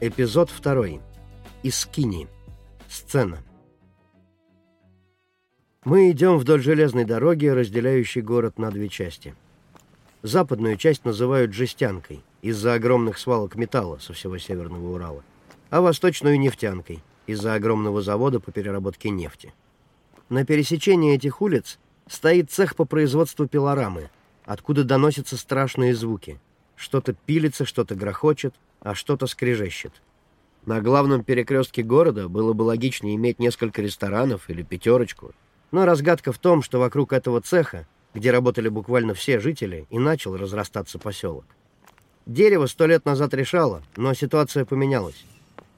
Эпизод второй. Из Скини. Сцена. Мы идем вдоль железной дороги, разделяющей город на две части. Западную часть называют жестянкой из-за огромных свалок металла со всего Северного Урала, а восточную — нефтянкой из-за огромного завода по переработке нефти. На пересечении этих улиц стоит цех по производству пилорамы, откуда доносятся страшные звуки. Что-то пилится, что-то грохочет, а что-то скрежещет. На главном перекрестке города было бы логичнее иметь несколько ресторанов или пятерочку, но разгадка в том, что вокруг этого цеха, где работали буквально все жители, и начал разрастаться поселок. Дерево сто лет назад решало, но ситуация поменялась.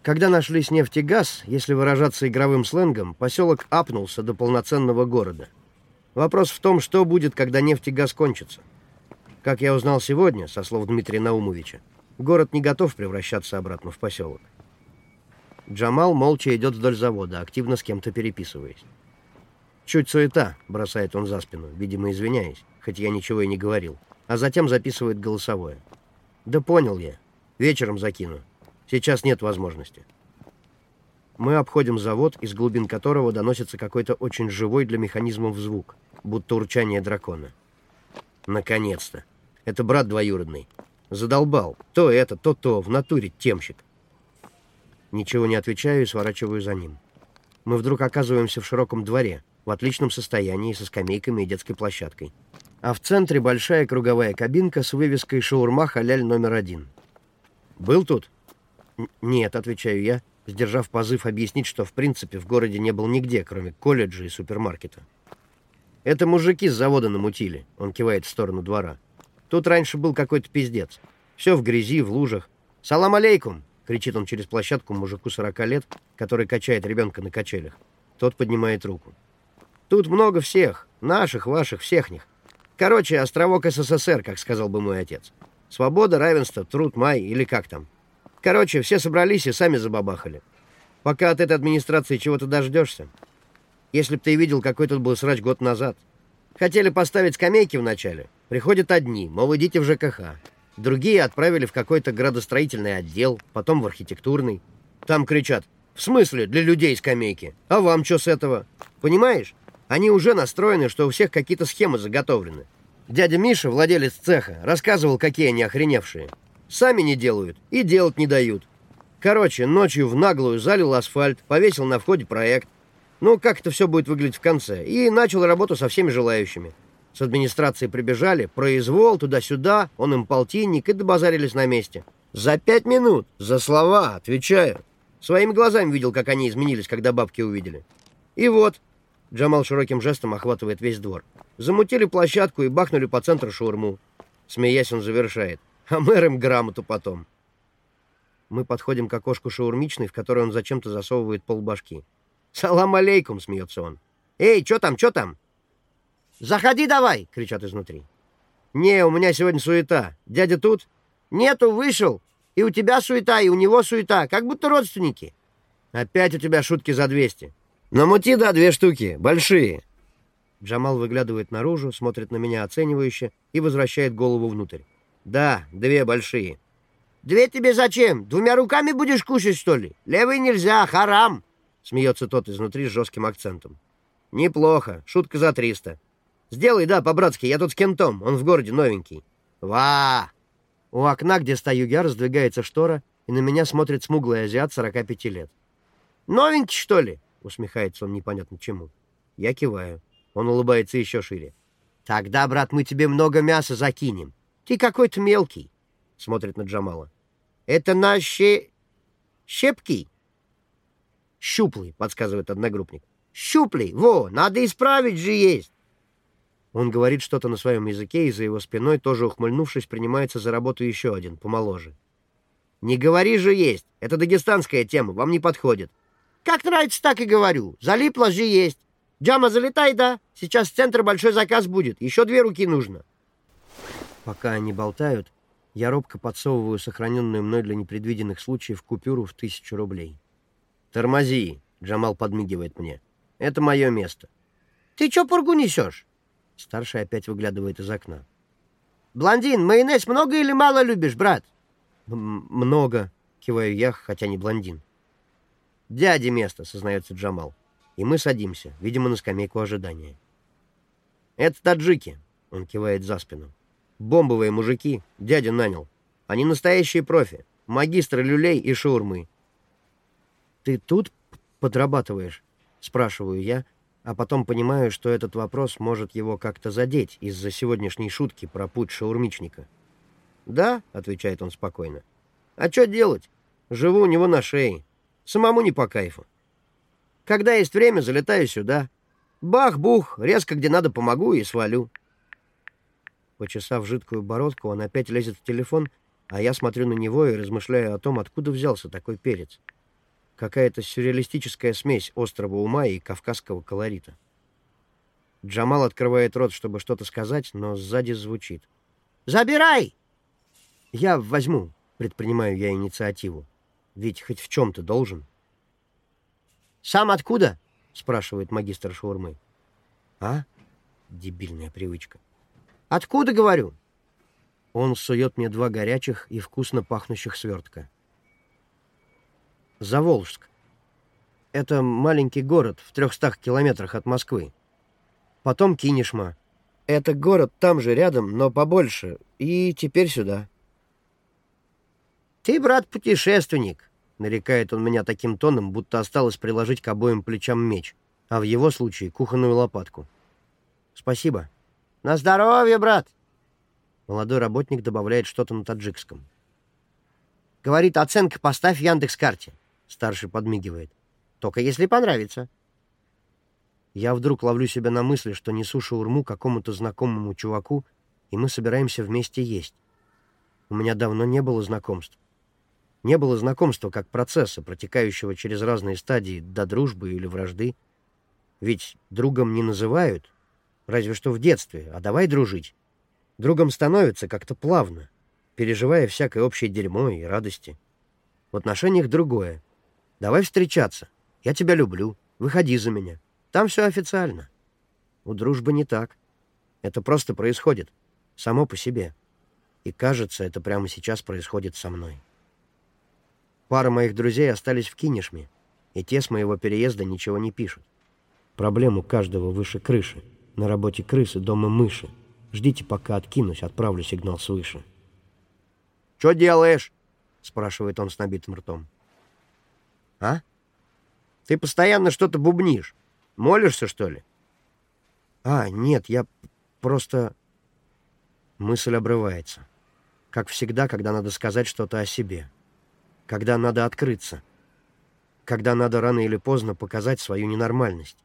Когда нашлись нефть и газ, если выражаться игровым сленгом, поселок апнулся до полноценного города. Вопрос в том, что будет, когда нефть и газ кончатся. Как я узнал сегодня, со слов Дмитрия Наумовича, город не готов превращаться обратно в поселок. Джамал молча идет вдоль завода, активно с кем-то переписываясь. «Чуть суета», — бросает он за спину, видимо, извиняясь, хоть я ничего и не говорил, а затем записывает голосовое. «Да понял я. Вечером закину. Сейчас нет возможности». Мы обходим завод, из глубин которого доносится какой-то очень живой для механизмов звук, будто урчание дракона. Наконец-то. Это брат двоюродный. Задолбал. То это, то то. В натуре темщик. Ничего не отвечаю и сворачиваю за ним. Мы вдруг оказываемся в широком дворе, в отличном состоянии, со скамейками и детской площадкой. А в центре большая круговая кабинка с вывеской «Шаурма халяль номер один». «Был тут?» «Нет», — отвечаю я, сдержав позыв объяснить, что в принципе в городе не был нигде, кроме колледжа и супермаркета. «Это мужики с завода намутили», — он кивает в сторону двора. «Тут раньше был какой-то пиздец. Все в грязи, в лужах. Салам алейкум!» — кричит он через площадку мужику 40 лет, который качает ребенка на качелях. Тот поднимает руку. «Тут много всех. Наших, ваших, всех них. Короче, островок СССР, как сказал бы мой отец. Свобода, равенство, труд, май или как там. Короче, все собрались и сами забабахали. Пока от этой администрации чего-то дождешься. Если б ты видел, какой тут был срач год назад. Хотели поставить скамейки вначале. Приходят одни, мол, идите в ЖКХ. Другие отправили в какой-то градостроительный отдел, потом в архитектурный. Там кричат, в смысле для людей скамейки? А вам что с этого? Понимаешь? Они уже настроены, что у всех какие-то схемы заготовлены. Дядя Миша, владелец цеха, рассказывал, какие они охреневшие. Сами не делают и делать не дают. Короче, ночью в наглую залил асфальт, повесил на входе проект. Ну, как это все будет выглядеть в конце. И начал работу со всеми желающими. С администрации прибежали, произвол, туда-сюда, он им полтинник и добазарились на месте. За пять минут, за слова, отвечаю. Своими глазами видел, как они изменились, когда бабки увидели. И вот, Джамал широким жестом охватывает весь двор. Замутили площадку и бахнули по центру шаурму. Смеясь, он завершает. А мэр им грамоту потом. Мы подходим к окошку шаурмичной, в которой он зачем-то засовывает полбашки. «Салам алейкум!» — смеется он. «Эй, что там, что там?» «Заходи давай!» — кричат изнутри. «Не, у меня сегодня суета. Дядя тут?» «Нету, вышел. И у тебя суета, и у него суета, как будто родственники». «Опять у тебя шутки за двести. Намути, да, две штуки, большие». Джамал выглядывает наружу, смотрит на меня оценивающе и возвращает голову внутрь. «Да, две большие». «Две тебе зачем? Двумя руками будешь кушать, что ли? Левой нельзя, харам!» Смеется тот изнутри с жестким акцентом. «Неплохо. Шутка за триста. Сделай, да, по-братски, я тут с Кентом, он в городе новенький». «Ва!» У окна, где стою я, раздвигается штора, и на меня смотрит смуглый азиат 45 лет. «Новенький, что ли?» — усмехается он непонятно чему. Я киваю. Он улыбается еще шире. «Тогда, брат, мы тебе много мяса закинем. Ты какой-то мелкий», — смотрит на Джамала. «Это наши... щепки?» «Щуплый», — подсказывает одногруппник. «Щуплый, во, надо исправить же есть». Он говорит что-то на своем языке, и за его спиной, тоже ухмыльнувшись, принимается за работу еще один, помоложе. «Не говори же есть. Это дагестанская тема, вам не подходит». «Как нравится, так и говорю. Залипло же есть. Джама, залетай, да? Сейчас в центр большой заказ будет. Еще две руки нужно». Пока они болтают, я робко подсовываю сохраненную мной для непредвиденных случаев купюру в тысячу рублей. «Тормози!» — Джамал подмигивает мне. «Это мое место». «Ты чё пургу несешь?» Старший опять выглядывает из окна. «Блондин, майонез много или мало любишь, брат?» «Много». киваю я, хотя не блондин. «Дяде место», — сознается Джамал. И мы садимся, видимо, на скамейку ожидания. «Это таджики», — он кивает за спину. «Бомбовые мужики, дядя нанял. Они настоящие профи, магистры люлей и шаурмы». «Ты тут подрабатываешь?» — спрашиваю я, а потом понимаю, что этот вопрос может его как-то задеть из-за сегодняшней шутки про путь шаурмичника. «Да», — отвечает он спокойно. «А что делать? Живу у него на шее. Самому не по кайфу. Когда есть время, залетаю сюда. Бах-бух, резко где надо помогу и свалю». Почесав жидкую бородку, он опять лезет в телефон, а я смотрю на него и размышляю о том, откуда взялся такой перец какая-то сюрреалистическая смесь острого ума и кавказского колорита. Джамал открывает рот, чтобы что-то сказать, но сзади звучит. «Забирай!» «Я возьму», — предпринимаю я инициативу. «Ведь хоть в чем-то должен». «Сам откуда?» — спрашивает магистр шаурмы. «А?» — дебильная привычка. «Откуда, говорю?» Он сует мне два горячих и вкусно пахнущих свертка. Заволжск. Это маленький город в трехстах километрах от Москвы. Потом Кинешма. Это город там же рядом, но побольше. И теперь сюда. «Ты, брат, путешественник», — нарекает он меня таким тоном, будто осталось приложить к обоим плечам меч, а в его случае кухонную лопатку. «Спасибо». «На здоровье, брат!» Молодой работник добавляет что-то на таджикском. Говорит, оценка поставь в Яндекс-карте. Старший подмигивает. Только если понравится. Я вдруг ловлю себя на мысли, что несу шаурму какому-то знакомому чуваку, и мы собираемся вместе есть. У меня давно не было знакомств. Не было знакомства как процесса, протекающего через разные стадии до дружбы или вражды. Ведь другом не называют, разве что в детстве, а давай дружить. Другом становится как-то плавно, переживая всякое общее дерьмо и радости. В отношениях другое. Давай встречаться. Я тебя люблю. Выходи за меня. Там все официально. У дружбы не так. Это просто происходит. Само по себе. И кажется, это прямо сейчас происходит со мной. Пара моих друзей остались в Кинешме, и те с моего переезда ничего не пишут. Проблему каждого выше крыши. На работе крысы, дома мыши. Ждите, пока откинусь, отправлю сигнал свыше. «Что делаешь?» — спрашивает он с набитым ртом. А? Ты постоянно что-то бубнишь. Молишься, что ли? А, нет, я просто... Мысль обрывается. Как всегда, когда надо сказать что-то о себе. Когда надо открыться. Когда надо рано или поздно показать свою ненормальность.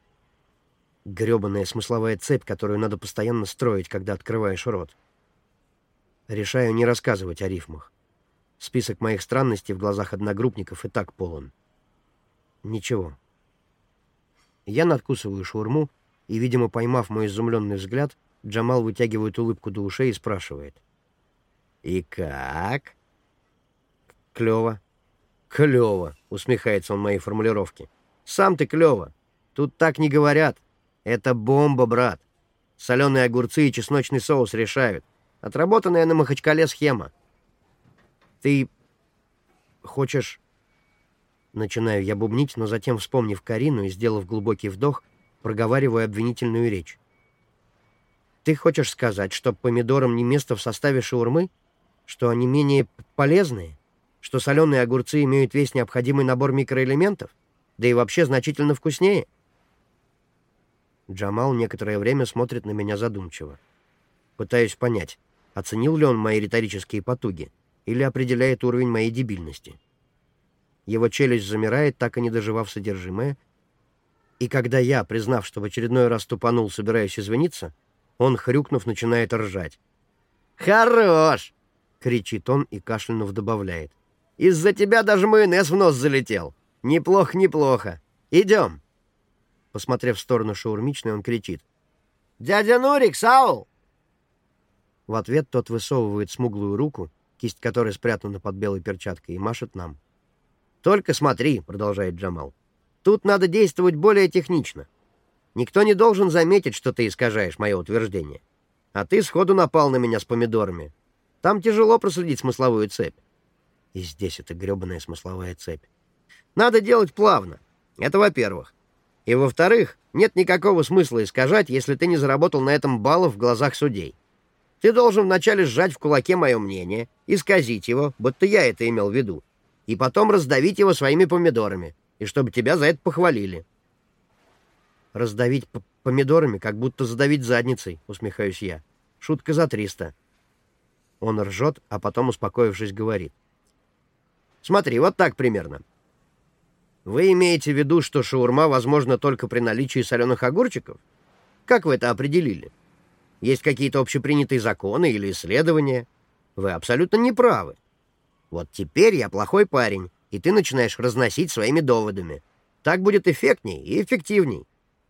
Грёбаная смысловая цепь, которую надо постоянно строить, когда открываешь рот. Решаю не рассказывать о рифмах. Список моих странностей в глазах одногруппников и так полон. Ничего. Я надкусываю шаурму, и, видимо, поймав мой изумленный взгляд, Джамал вытягивает улыбку до ушей и спрашивает. «И как?» «Клево». «Клево», — усмехается он моей формулировке. «Сам ты клево. Тут так не говорят. Это бомба, брат. Соленые огурцы и чесночный соус решают. Отработанная на Махачкале схема. Ты хочешь Начинаю я бубнить, но затем, вспомнив Карину и сделав глубокий вдох, проговариваю обвинительную речь. «Ты хочешь сказать, что помидорам не место в составе шаурмы? Что они менее полезные? Что соленые огурцы имеют весь необходимый набор микроэлементов? Да и вообще значительно вкуснее?» Джамал некоторое время смотрит на меня задумчиво. Пытаюсь понять, оценил ли он мои риторические потуги или определяет уровень моей дебильности. Его челюсть замирает, так и не доживав содержимое. И когда я, признав, что в очередной раз тупанул, собираюсь извиниться, он, хрюкнув, начинает ржать. «Хорош!» — кричит он и кашлянув добавляет. «Из-за тебя даже майонез в нос залетел. Неплохо, неплохо. Идем!» Посмотрев в сторону шаурмичной, он кричит. «Дядя Нурик, Саул!» В ответ тот высовывает смуглую руку, кисть которой спрятана под белой перчаткой, и машет нам. «Только смотри», — продолжает Джамал, — «тут надо действовать более технично. Никто не должен заметить, что ты искажаешь мое утверждение. А ты сходу напал на меня с помидорами. Там тяжело проследить смысловую цепь. И здесь эта гребаная смысловая цепь. Надо делать плавно. Это во-первых. И во-вторых, нет никакого смысла искажать, если ты не заработал на этом баллов в глазах судей. Ты должен вначале сжать в кулаке мое мнение, исказить его, будто я это имел в виду, и потом раздавить его своими помидорами, и чтобы тебя за это похвалили. Раздавить помидорами, как будто задавить задницей, усмехаюсь я. Шутка за триста. Он ржет, а потом, успокоившись, говорит. Смотри, вот так примерно. Вы имеете в виду, что шаурма возможна только при наличии соленых огурчиков? Как вы это определили? Есть какие-то общепринятые законы или исследования? Вы абсолютно не правы. Вот теперь я плохой парень, и ты начинаешь разносить своими доводами. Так будет эффектней и эффективней.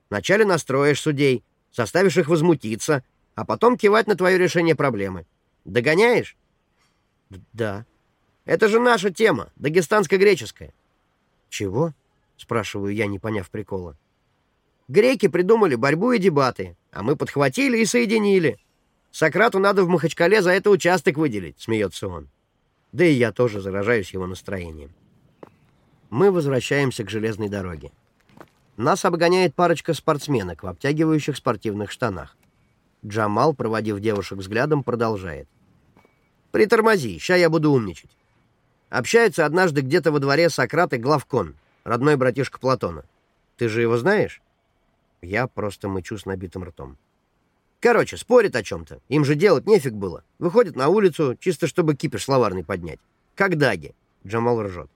Вначале настроишь судей, заставишь их возмутиться, а потом кивать на твое решение проблемы. Догоняешь? Да. Это же наша тема, дагестанско-греческая. Чего? Спрашиваю я, не поняв прикола. Греки придумали борьбу и дебаты, а мы подхватили и соединили. Сократу надо в Махачкале за это участок выделить, смеется он. Да и я тоже заражаюсь его настроением. Мы возвращаемся к железной дороге. Нас обгоняет парочка спортсменок в обтягивающих спортивных штанах. Джамал, проводив девушек взглядом, продолжает. «Притормози, ща я буду умничать. Общается однажды где-то во дворе Сократ и Главкон, родной братишка Платона. Ты же его знаешь? Я просто мычу с набитым ртом. Короче, спорит о чем-то. Им же делать нефиг было. Выходит на улицу, чисто чтобы кипиш словарный поднять. Как даги. Джамал ржет.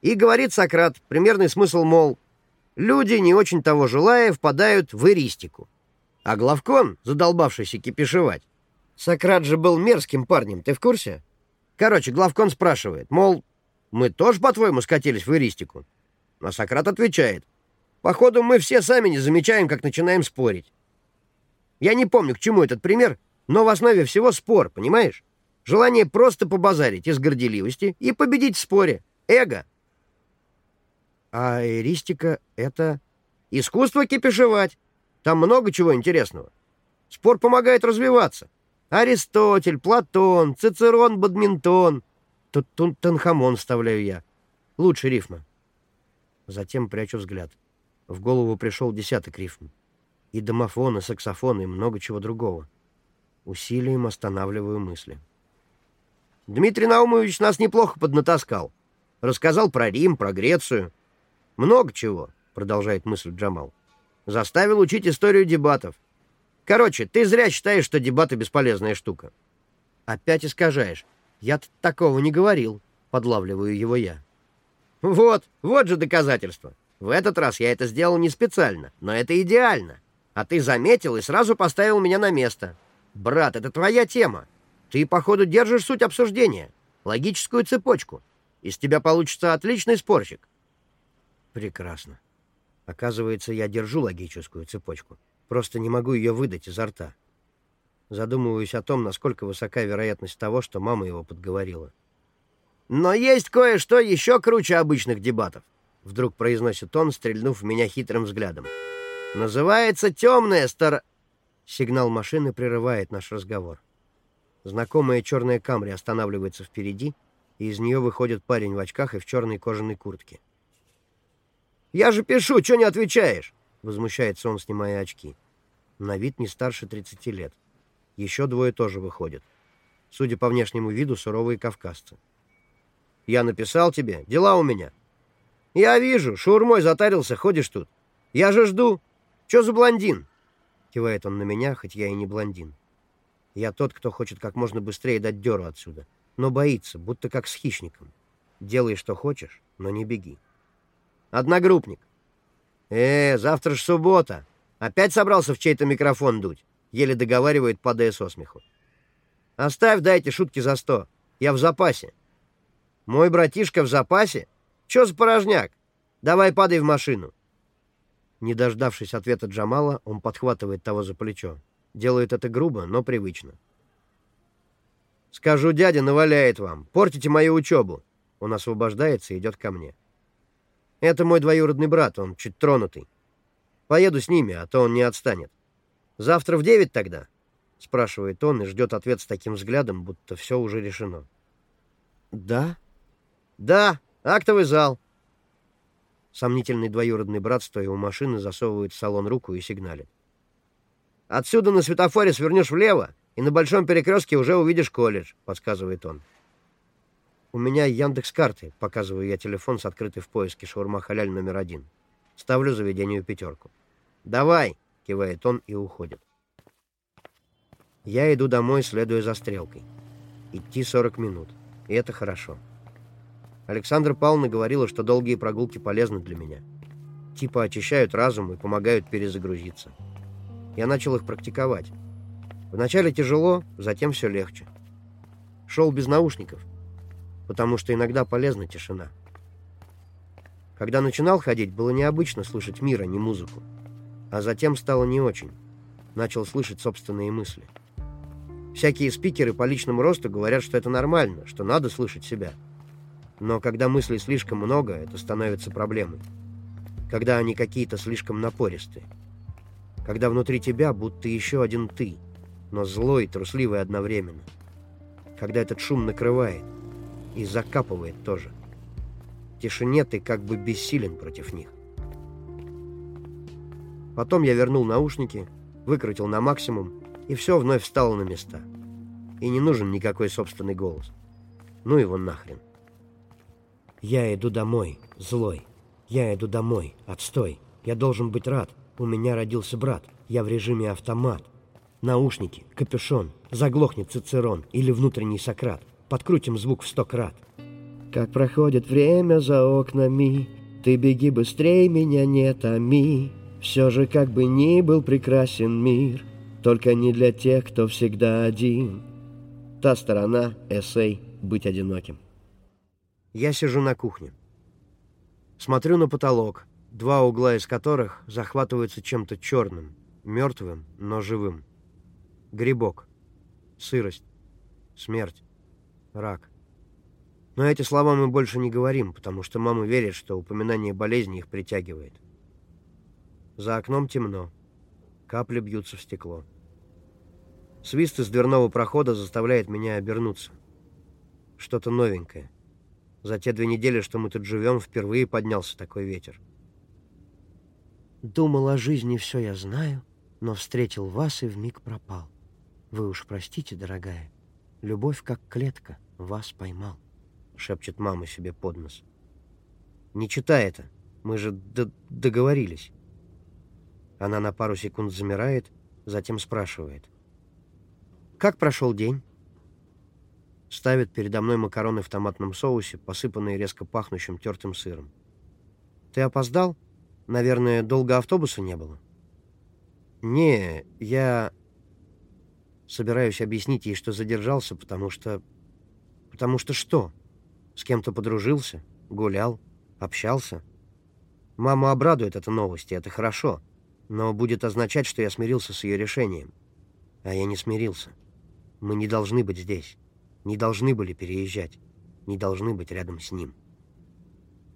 И говорит Сократ, примерный смысл, мол, люди, не очень того желая, впадают в эристику. А Главкон, задолбавшийся кипишевать, Сократ же был мерзким парнем, ты в курсе? Короче, главкон спрашивает, мол, мы тоже, по-твоему, скатились в эристику? А Сократ отвечает, походу, мы все сами не замечаем, как начинаем спорить. Я не помню, к чему этот пример, но в основе всего спор, понимаешь? Желание просто побазарить из горделивости и победить в споре. Эго. А эристика — это... Искусство кипишевать. Там много чего интересного. Спор помогает развиваться. Аристотель, Платон, Цицерон, Бадминтон. Тут Тутанхамон вставляю я. Лучше рифма. Затем прячу взгляд. В голову пришел десяток рифм. И домофон, и саксофон, и много чего другого. Усилием останавливаю мысли. Дмитрий Наумович нас неплохо поднатаскал. Рассказал про Рим, про Грецию. Много чего, продолжает мысль Джамал. Заставил учить историю дебатов. Короче, ты зря считаешь, что дебаты бесполезная штука. Опять искажаешь. Я такого не говорил, подлавливаю его я. Вот, вот же доказательство. В этот раз я это сделал не специально, но это идеально. А ты заметил и сразу поставил меня на место. Брат, это твоя тема. Ты, походу, держишь суть обсуждения, логическую цепочку. Из тебя получится отличный спорщик. Прекрасно. Оказывается, я держу логическую цепочку. Просто не могу ее выдать изо рта. Задумываюсь о том, насколько высока вероятность того, что мама его подговорила. «Но есть кое-что еще круче обычных дебатов», — вдруг произносит он, стрельнув в меня хитрым взглядом. «Называется темная стар...» Сигнал машины прерывает наш разговор. Знакомая черная Камри останавливается впереди, и из нее выходит парень в очках и в черной кожаной куртке. «Я же пишу, что не отвечаешь?» — возмущается он, снимая очки. На вид не старше 30 лет. Еще двое тоже выходят. Судя по внешнему виду, суровые кавказцы. «Я написал тебе. Дела у меня». «Я вижу. Шаурмой затарился. Ходишь тут. Я же жду. Че за блондин?» Кивает он на меня, хоть я и не блондин. Я тот, кто хочет как можно быстрее дать дёру отсюда, но боится, будто как с хищником. Делай, что хочешь, но не беги. Одногруппник. «Э, завтра ж суббота. Опять собрался в чей-то микрофон дуть?» Еле договаривает, падая со смеху. «Оставь, дайте шутки за сто. Я в запасе». «Мой братишка в запасе? Чё за порожняк? Давай падай в машину». Не дождавшись ответа Джамала, он подхватывает того за плечо. Делает это грубо, но привычно. «Скажу, дядя наваляет вам. Портите мою учебу». Он освобождается и идет ко мне. Это мой двоюродный брат, он чуть тронутый. Поеду с ними, а то он не отстанет. Завтра в девять тогда?» Спрашивает он и ждет ответ с таким взглядом, будто все уже решено. «Да?» «Да, актовый зал». Сомнительный двоюродный брат, стоя у машины, засовывает в салон руку и сигналит. «Отсюда на светофоре свернешь влево, и на большом перекрестке уже увидишь колледж», — подсказывает он. «У меня Яндекс карты», — показываю я телефон с открытой в поиске шаурма халяль номер один. Ставлю заведению пятерку. «Давай!» — кивает он и уходит. Я иду домой, следуя за стрелкой. Идти 40 минут. И это хорошо. Александра Павловна говорила, что долгие прогулки полезны для меня. Типа очищают разум и помогают перезагрузиться. Я начал их практиковать. Вначале тяжело, затем все легче. Шел без наушников, потому что иногда полезна тишина. Когда начинал ходить, было необычно слышать мир, а не музыку. А затем стало не очень. Начал слышать собственные мысли. Всякие спикеры по личному росту говорят, что это нормально, что надо слышать себя. Но когда мыслей слишком много, это становится проблемой. Когда они какие-то слишком напористые. Когда внутри тебя будто еще один ты, но злой и трусливый одновременно. Когда этот шум накрывает и закапывает тоже. В тишине ты как бы бессилен против них. Потом я вернул наушники, выкрутил на максимум и все вновь встало на места. И не нужен никакой собственный голос. Ну его нахрен. Я иду домой, злой. Я иду домой, отстой. Я должен быть рад. У меня родился брат. Я в режиме автомат. Наушники, капюшон, заглохнет Цицерон или внутренний Сократ. Подкрутим звук в сто крат. Как проходит время за окнами, Ты беги быстрей, меня не томи. Все же как бы ни был прекрасен мир, только не для тех, кто всегда один. Та сторона, эссей, быть одиноким. Я сижу на кухне. Смотрю на потолок, два угла из которых захватываются чем-то черным, мертвым, но живым. Грибок, сырость, смерть, рак. Но эти слова мы больше не говорим, потому что мама верит, что упоминание болезни их притягивает. За окном темно. Капли бьются в стекло. Свист из дверного прохода заставляет меня обернуться. Что-то новенькое. За те две недели, что мы тут живем, впервые поднялся такой ветер. Думал о жизни, все я знаю, но встретил вас и вмиг пропал. Вы уж простите, дорогая, любовь как клетка вас поймал, шепчет мама себе под нос. Не читай это, мы же договорились. Она на пару секунд замирает, затем спрашивает — «Как прошел день?» Ставит передо мной макароны в томатном соусе, посыпанные резко пахнущим тертым сыром. «Ты опоздал? Наверное, долго автобуса не было?» «Не, я...» Собираюсь объяснить ей, что задержался, потому что... Потому что что? С кем-то подружился, гулял, общался. Маму обрадует эта новость, и это хорошо, но будет означать, что я смирился с ее решением. А я не смирился. Мы не должны быть здесь, не должны были переезжать, не должны быть рядом с ним.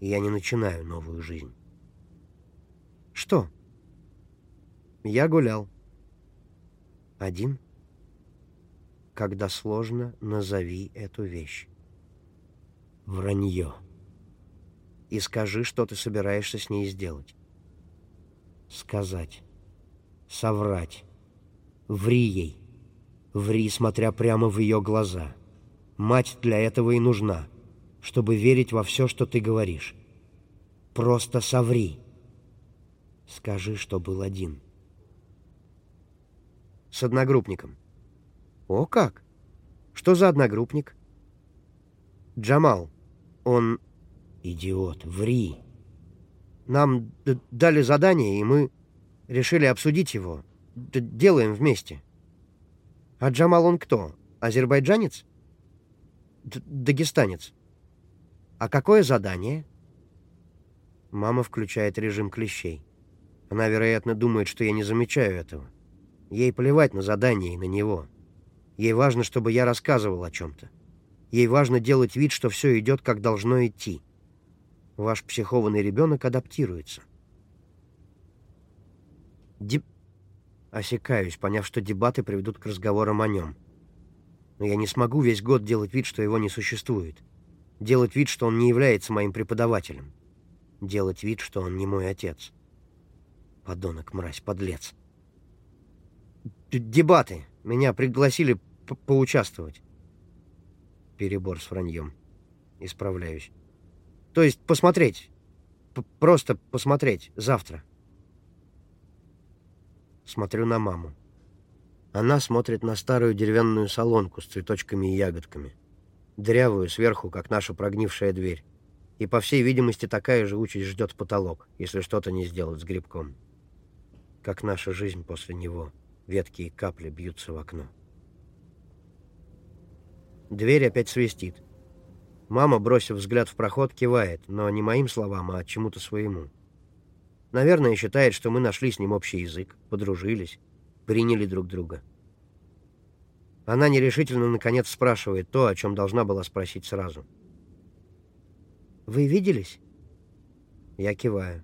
И я не начинаю новую жизнь. Что? Я гулял. Один? Когда сложно, назови эту вещь. Вранье. И скажи, что ты собираешься с ней сделать. Сказать. Соврать. Ври ей. Ври, смотря прямо в ее глаза. Мать для этого и нужна, чтобы верить во все, что ты говоришь. Просто соври. Скажи, что был один. С одногруппником. О, как? Что за одногруппник? Джамал. Он... Идиот, ври. Нам дали задание, и мы решили обсудить его. Д делаем вместе. А Джамал он кто? Азербайджанец? Дагестанец. А какое задание? Мама включает режим клещей. Она, вероятно, думает, что я не замечаю этого. Ей плевать на задание и на него. Ей важно, чтобы я рассказывал о чем-то. Ей важно делать вид, что все идет, как должно идти. Ваш психованный ребенок адаптируется. Дип... Осекаюсь, поняв, что дебаты приведут к разговорам о нем. Но я не смогу весь год делать вид, что его не существует. Делать вид, что он не является моим преподавателем. Делать вид, что он не мой отец. Подонок, мразь, подлец. Дебаты. Меня пригласили по поучаствовать. Перебор с враньем. Исправляюсь. То есть посмотреть. П просто посмотреть. Завтра. Смотрю на маму. Она смотрит на старую деревянную солонку с цветочками и ягодками. Дрявую сверху, как наша прогнившая дверь. И, по всей видимости, такая же участь ждет потолок, если что-то не сделать с грибком. Как наша жизнь после него. Ветки и капли бьются в окно. Дверь опять свистит. Мама, бросив взгляд в проход, кивает, но не моим словам, а чему-то своему. Наверное, считает, что мы нашли с ним общий язык, подружились, приняли друг друга. Она нерешительно, наконец, спрашивает то, о чем должна была спросить сразу. «Вы виделись?» Я киваю.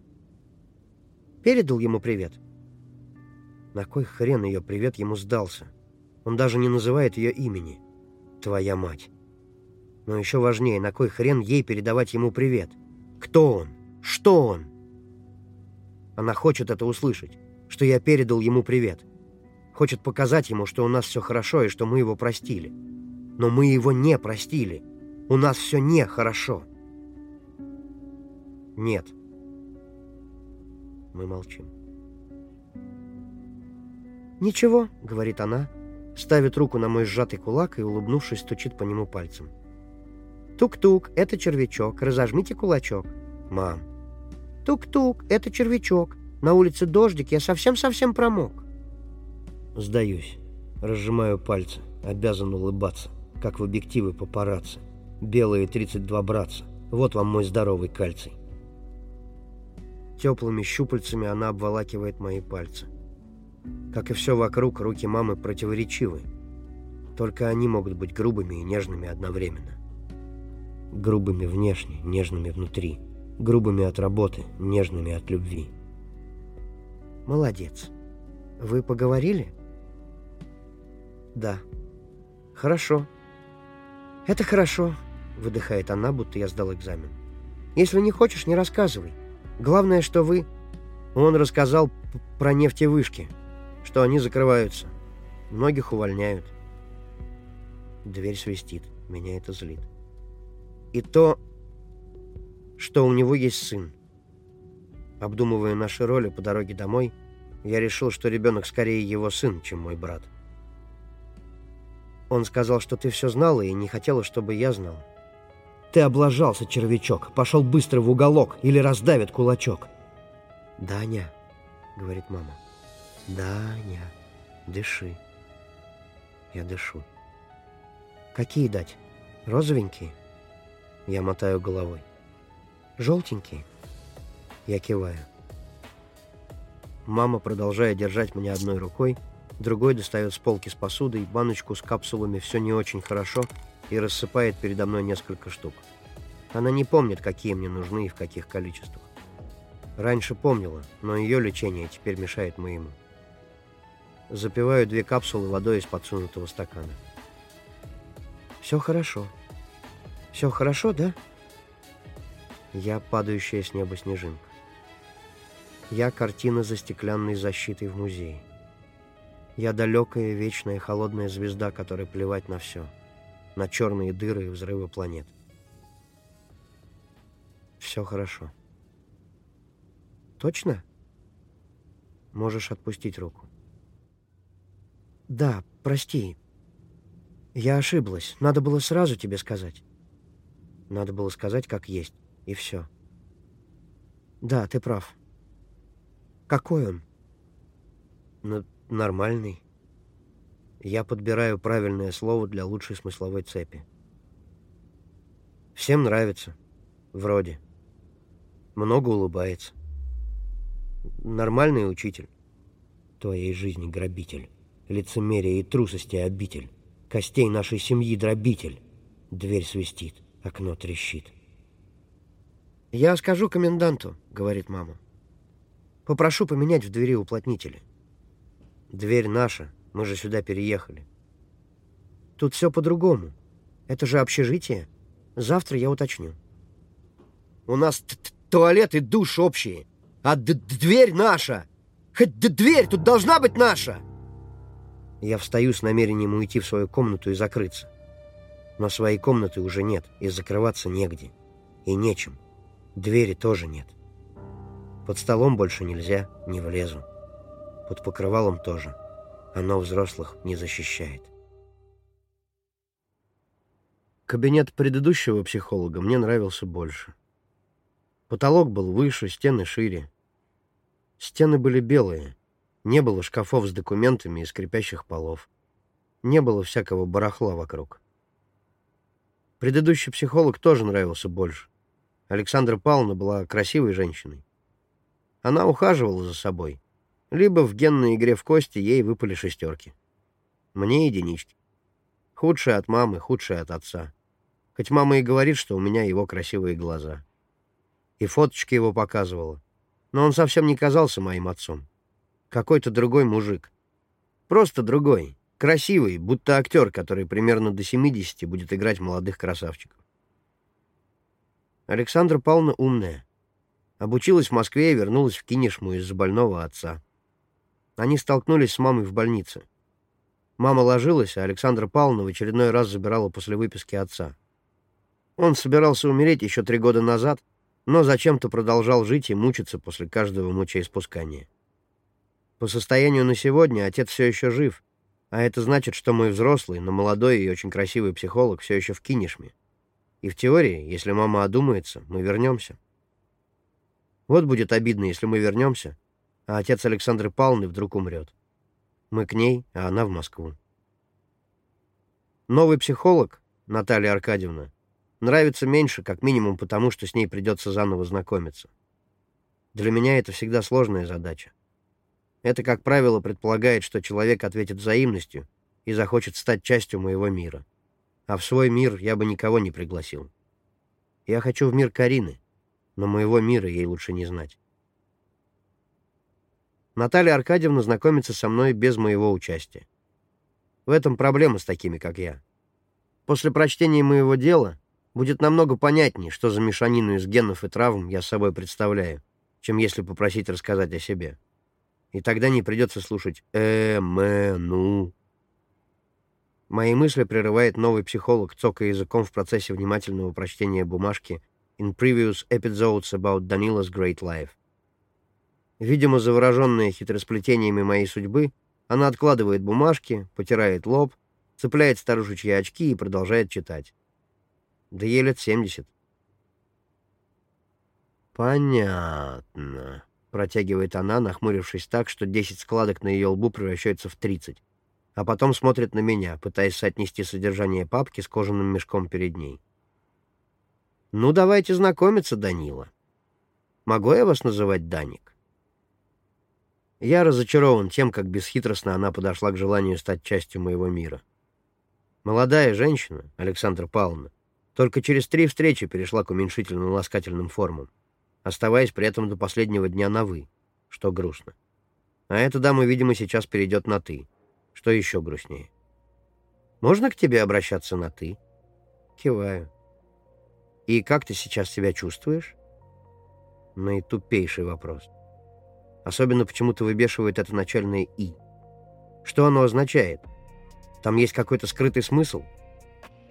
«Передал ему привет?» На кой хрен ее привет ему сдался? Он даже не называет ее имени. Твоя мать. Но еще важнее, на кой хрен ей передавать ему привет? Кто он? Что он? Она хочет это услышать, что я передал ему привет. Хочет показать ему, что у нас все хорошо и что мы его простили. Но мы его не простили. У нас все не хорошо. Нет. Мы молчим. «Ничего», — говорит она, ставит руку на мой сжатый кулак и, улыбнувшись, стучит по нему пальцем. «Тук-тук, это червячок, разожмите кулачок». «Мам, Тук-тук, это червячок. На улице дождик, я совсем-совсем промок. Сдаюсь. Разжимаю пальцы. Обязан улыбаться, как в объективы папарацци. Белые 32 братца. Вот вам мой здоровый кальций. Теплыми щупальцами она обволакивает мои пальцы. Как и все вокруг, руки мамы противоречивы. Только они могут быть грубыми и нежными одновременно. Грубыми внешне, нежными внутри грубыми от работы, нежными от любви. Молодец. Вы поговорили? Да. Хорошо. Это хорошо, выдыхает она, будто я сдал экзамен. Если не хочешь, не рассказывай. Главное, что вы... Он рассказал про нефтевышки, что они закрываются. Многих увольняют. Дверь свистит. Меня это злит. И то что у него есть сын. Обдумывая наши роли по дороге домой, я решил, что ребенок скорее его сын, чем мой брат. Он сказал, что ты все знала и не хотела, чтобы я знал. Ты облажался, червячок, пошел быстро в уголок или раздавит кулачок. «Даня», — говорит мама, — «Даня, дыши». Я дышу. «Какие дать? Розовенькие?» Я мотаю головой. Желтенький. Я киваю. Мама, продолжая держать меня одной рукой, другой достает с полки с посудой баночку с капсулами «Все не очень хорошо» и рассыпает передо мной несколько штук. Она не помнит, какие мне нужны и в каких количествах. Раньше помнила, но ее лечение теперь мешает моему. Запиваю две капсулы водой из подсунутого стакана. «Все хорошо. Все хорошо, да?» Я падающая с неба снежинка. Я картина за стеклянной защитой в музее. Я далекая, вечная, холодная звезда, которой плевать на все. На черные дыры и взрывы планет. Все хорошо. Точно? Можешь отпустить руку. Да, прости. Я ошиблась. Надо было сразу тебе сказать. Надо было сказать, как есть. И все. Да, ты прав. Какой он? Ну, нормальный. Я подбираю правильное слово для лучшей смысловой цепи. Всем нравится. Вроде. Много улыбается. Нормальный учитель. Твоей жизни грабитель. Лицемерие и трусости обитель. Костей нашей семьи дробитель. Дверь свистит, окно трещит. «Я скажу коменданту», — говорит мама. «Попрошу поменять в двери уплотнители». «Дверь наша, мы же сюда переехали». «Тут все по-другому. Это же общежитие. Завтра я уточню. У нас туалет и душ общие, а дверь наша. Хоть дверь тут должна быть наша. Я встаю с намерением уйти в свою комнату и закрыться. Но своей комнаты уже нет, и закрываться негде. И нечем. Двери тоже нет. Под столом больше нельзя, не влезу. Под покрывалом тоже. Оно взрослых не защищает. Кабинет предыдущего психолога мне нравился больше. Потолок был выше, стены шире. Стены были белые. Не было шкафов с документами и скрипящих полов. Не было всякого барахла вокруг. Предыдущий психолог тоже нравился больше. Александра Павловна была красивой женщиной. Она ухаживала за собой. Либо в генной игре в кости ей выпали шестерки. Мне единички. Худшая от мамы, худшая от отца. Хоть мама и говорит, что у меня его красивые глаза. И фоточки его показывала. Но он совсем не казался моим отцом. Какой-то другой мужик. Просто другой. Красивый, будто актер, который примерно до 70 будет играть молодых красавчиков. Александра Павловна умная. Обучилась в Москве и вернулась в Кинешму из-за больного отца. Они столкнулись с мамой в больнице. Мама ложилась, а Александра Павловна в очередной раз забирала после выписки отца. Он собирался умереть еще три года назад, но зачем-то продолжал жить и мучиться после каждого мучеиспускания. По состоянию на сегодня отец все еще жив, а это значит, что мой взрослый, но молодой и очень красивый психолог все еще в Кинешме. И в теории, если мама одумается, мы вернемся. Вот будет обидно, если мы вернемся, а отец Александры Павловны вдруг умрет. Мы к ней, а она в Москву. Новый психолог, Наталья Аркадьевна, Нравится меньше, как минимум потому, что с ней придется заново знакомиться. Для меня это всегда сложная задача. Это, как правило, предполагает, что человек ответит взаимностью и захочет стать частью моего мира. А в свой мир я бы никого не пригласил. Я хочу в мир Карины, но моего мира ей лучше не знать. Наталья Аркадьевна знакомится со мной без моего участия. В этом проблема с такими, как я. После прочтения моего дела Будет намного понятнее, что за мешанину из генов и травм я собой представляю, чем если попросить рассказать о себе. И тогда не придется слушать «э, мэ, ну». Мои мысли прерывает новый психолог, цокая языком в процессе внимательного прочтения бумажки «In previous episodes about Danila's great life». Видимо, завороженная хитросплетениями моей судьбы, она откладывает бумажки, потирает лоб, цепляет старушечьи очки и продолжает читать. Да ей лет семьдесят. «Понятно», — протягивает она, нахмурившись так, что десять складок на ее лбу превращаются в тридцать, а потом смотрит на меня, пытаясь соотнести содержание папки с кожаным мешком перед ней. «Ну, давайте знакомиться, Данила. Могу я вас называть Даник?» Я разочарован тем, как бесхитростно она подошла к желанию стать частью моего мира. Молодая женщина, Александра Павловна, только через три встречи перешла к уменьшительно-ласкательным формам, оставаясь при этом до последнего дня на «вы», что грустно. А эта дама, видимо, сейчас перейдет на «ты», что еще грустнее. «Можно к тебе обращаться на «ты»?» Киваю. «И как ты сейчас себя чувствуешь?» Наитупейший вопрос. Особенно почему-то выбешивает это начальное «и». Что оно означает? Там есть какой-то скрытый смысл —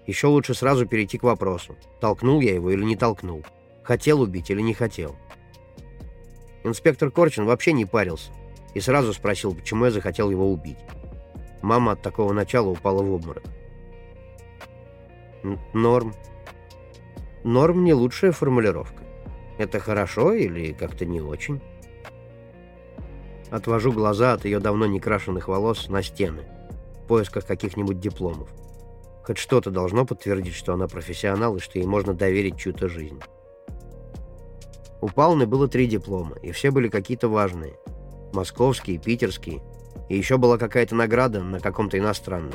еще лучше сразу перейти к вопросу, толкнул я его или не толкнул, хотел убить или не хотел. Инспектор Корчин вообще не парился и сразу спросил, почему я захотел его убить. Мама от такого начала упала в обморок. Норм. Норм не лучшая формулировка. Это хорошо или как-то не очень? Отвожу глаза от ее давно не крашенных волос на стены в поисках каких-нибудь дипломов. Хоть что-то должно подтвердить, что она профессионал и что ей можно доверить чью-то жизнь. У Палны было три диплома, и все были какие-то важные. Московские, питерские. И еще была какая-то награда на каком-то иностранном.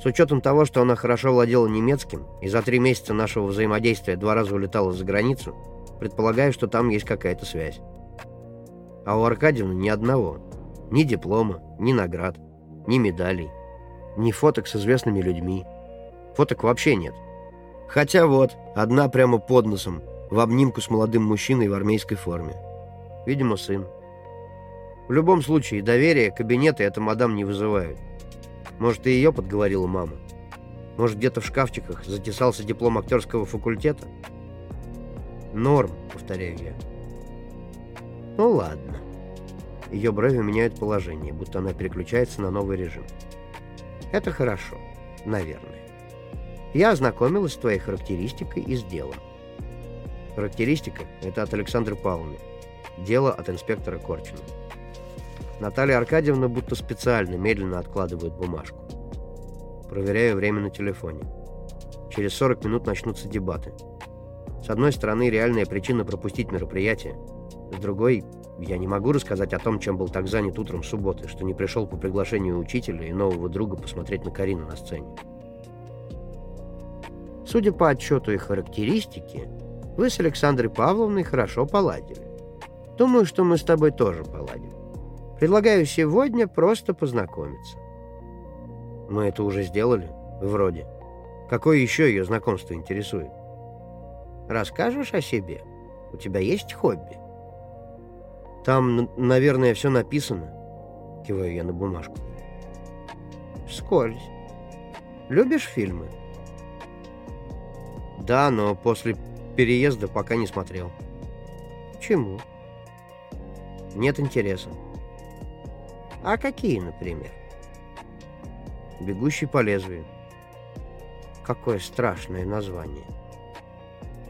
С учетом того, что она хорошо владела немецким и за три месяца нашего взаимодействия два раза улетала за границу, предполагаю, что там есть какая-то связь. А у Аркадьевны ни одного. Ни диплома, ни наград, ни медалей ни фоток с известными людьми. Фоток вообще нет. Хотя вот, одна прямо под носом, в обнимку с молодым мужчиной в армейской форме. Видимо, сын. В любом случае, доверие кабинеты эта мадам не вызывают. Может, и ее подговорила мама. Может, где-то в шкафчиках затесался диплом актерского факультета? Норм, повторяю я. Ну ладно. Ее брови меняют положение, будто она переключается на новый режим. Это хорошо, наверное. Я ознакомилась с твоей характеристикой и с делом. Характеристика — это от Александры Павловны. Дело от инспектора Корчина. Наталья Аркадьевна будто специально медленно откладывает бумажку. Проверяю время на телефоне. Через 40 минут начнутся дебаты. С одной стороны, реальная причина пропустить мероприятие. С другой, я не могу рассказать о том, чем был так занят утром субботы, что не пришел по приглашению учителя и нового друга посмотреть на Карину на сцене. Судя по отчету и характеристике, вы с Александрой Павловной хорошо поладили. Думаю, что мы с тобой тоже поладим. Предлагаю сегодня просто познакомиться. Мы это уже сделали? Вроде. Какое еще ее знакомство интересует? Расскажешь о себе? У тебя есть хобби? Там, наверное, все написано. Киваю я на бумажку. Вскользь. Любишь фильмы? Да, но после переезда пока не смотрел. Почему? Нет интереса. А какие, например? Бегущий по лезвию. Какое страшное название.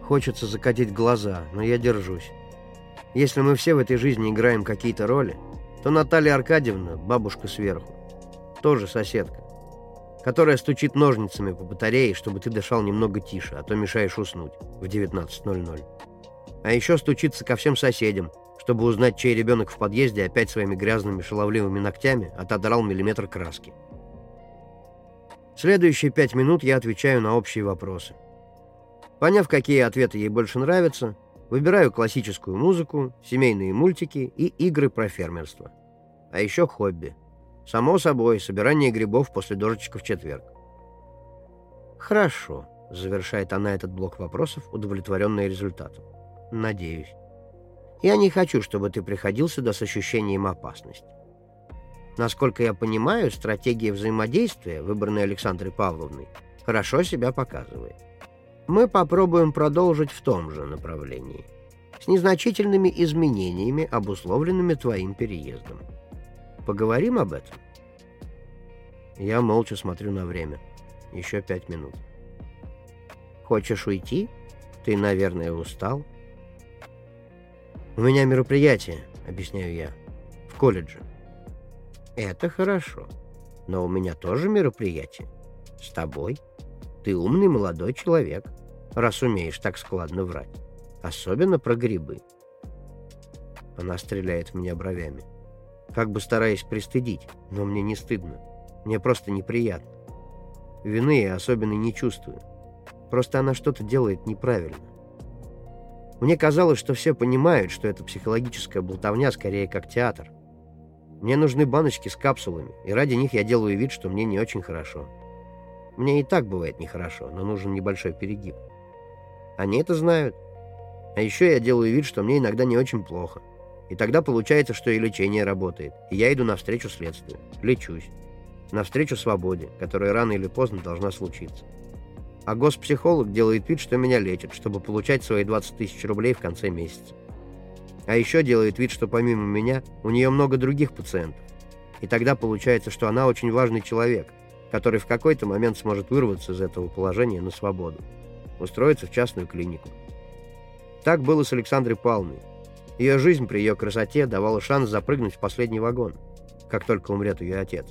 Хочется закатить глаза, но я держусь. Если мы все в этой жизни играем какие-то роли, то Наталья Аркадьевна, бабушка сверху, тоже соседка, которая стучит ножницами по батарее, чтобы ты дышал немного тише, а то мешаешь уснуть в 19.00. А еще стучится ко всем соседям, чтобы узнать, чей ребенок в подъезде опять своими грязными шаловливыми ногтями отодрал миллиметр краски. Следующие пять минут я отвечаю на общие вопросы. Поняв, какие ответы ей больше нравятся, выбираю классическую музыку, семейные мультики и игры про фермерство. А еще хобби. Само собой, собирание грибов после дождичка в четверг. «Хорошо», — завершает она этот блок вопросов, удовлетворенный результатом. «Надеюсь». Я не хочу, чтобы ты приходил сюда с ощущением опасности. Насколько я понимаю, стратегия взаимодействия, выбранная Александрой Павловной, хорошо себя показывает. Мы попробуем продолжить в том же направлении, с незначительными изменениями, обусловленными твоим переездом. Поговорим об этом? Я молча смотрю на время. Еще пять минут. Хочешь уйти? Ты, наверное, устал? «У меня мероприятие», — объясняю я, — «в колледже». «Это хорошо, но у меня тоже мероприятие. С тобой. Ты умный молодой человек, раз умеешь так складно врать. Особенно про грибы». Она стреляет в меня бровями. Как бы стараясь пристыдить, но мне не стыдно. Мне просто неприятно. Вины я особенно не чувствую. Просто она что-то делает неправильно. Мне казалось, что все понимают, что это психологическая болтовня скорее как театр. Мне нужны баночки с капсулами, и ради них я делаю вид, что мне не очень хорошо. Мне и так бывает нехорошо, но нужен небольшой перегиб. Они это знают. А еще я делаю вид, что мне иногда не очень плохо. И тогда получается, что и лечение работает. И я иду навстречу следствию. Лечусь. Навстречу свободе, которая рано или поздно должна случиться а госпсихолог делает вид, что меня лечит, чтобы получать свои 20 тысяч рублей в конце месяца. А еще делает вид, что помимо меня у нее много других пациентов. И тогда получается, что она очень важный человек, который в какой-то момент сможет вырваться из этого положения на свободу, устроиться в частную клинику. Так было с Александрой Павловной. Ее жизнь при ее красоте давала шанс запрыгнуть в последний вагон, как только умрет ее отец.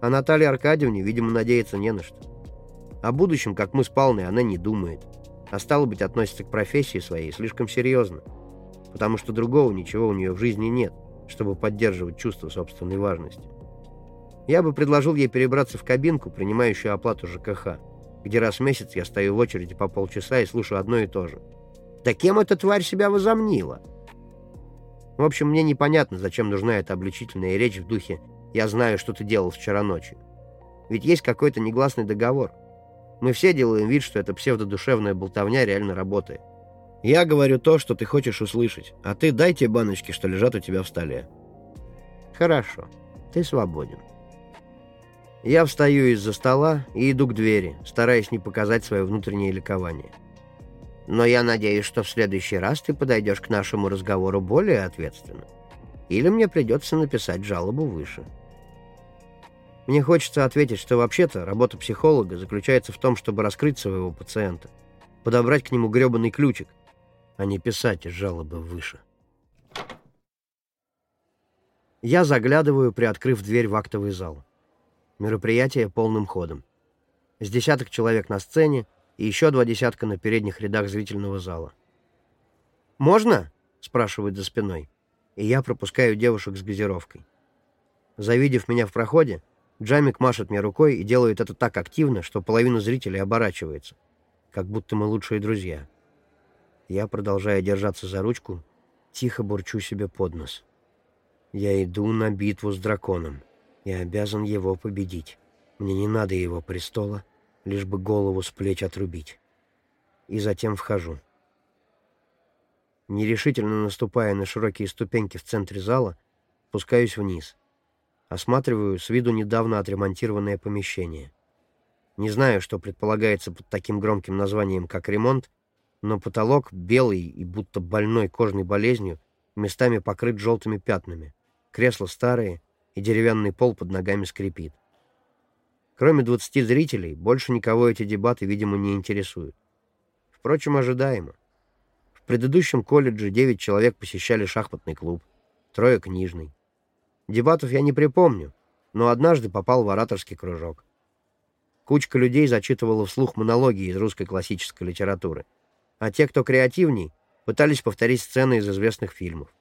А Наталье Аркадьевне, видимо, надеяться не на что. О будущем, как мы с Палной, она не думает. А стало быть, относится к профессии своей слишком серьезно. Потому что другого ничего у нее в жизни нет, чтобы поддерживать чувство собственной важности. Я бы предложил ей перебраться в кабинку, принимающую оплату ЖКХ, где раз в месяц я стою в очереди по полчаса и слушаю одно и то же. Да кем эта тварь себя возомнила? В общем, мне непонятно, зачем нужна эта обличительная речь в духе «я знаю, что ты делал вчера ночью». Ведь есть какой-то негласный договор – Мы все делаем вид, что эта псевдодушевная болтовня реально работает. Я говорю то, что ты хочешь услышать, а ты дай те баночки, что лежат у тебя в столе. Хорошо, ты свободен. Я встаю из-за стола и иду к двери, стараясь не показать свое внутреннее ликование. Но я надеюсь, что в следующий раз ты подойдешь к нашему разговору более ответственно. Или мне придется написать жалобу выше. Мне хочется ответить, что вообще-то работа психолога заключается в том, чтобы раскрыть своего пациента, подобрать к нему гребаный ключик, а не писать жалобы выше. Я заглядываю, приоткрыв дверь в актовый зал. Мероприятие полным ходом. С десяток человек на сцене и еще два десятка на передних рядах зрительного зала. «Можно?» — спрашивают за спиной. И я пропускаю девушек с газировкой. Завидев меня в проходе, Джамик машет мне рукой и делает это так активно, что половина зрителей оборачивается, как будто мы лучшие друзья. Я, продолжая держаться за ручку, тихо бурчу себе под нос. Я иду на битву с драконом. Я обязан его победить. Мне не надо его престола, лишь бы голову с плеч отрубить. И затем вхожу. Нерешительно наступая на широкие ступеньки в центре зала, спускаюсь вниз. Осматриваю с виду недавно отремонтированное помещение. Не знаю, что предполагается под таким громким названием, как ремонт, но потолок белый и будто больной кожной болезнью, местами покрыт желтыми пятнами. Кресла старые, и деревянный пол под ногами скрипит. Кроме 20 зрителей, больше никого эти дебаты, видимо, не интересуют. Впрочем, ожидаемо. В предыдущем колледже 9 человек посещали шахматный клуб, трое — книжный. Дебатов я не припомню, но однажды попал в ораторский кружок. Кучка людей зачитывала вслух монологи из русской классической литературы, а те, кто креативней, пытались повторить сцены из известных фильмов.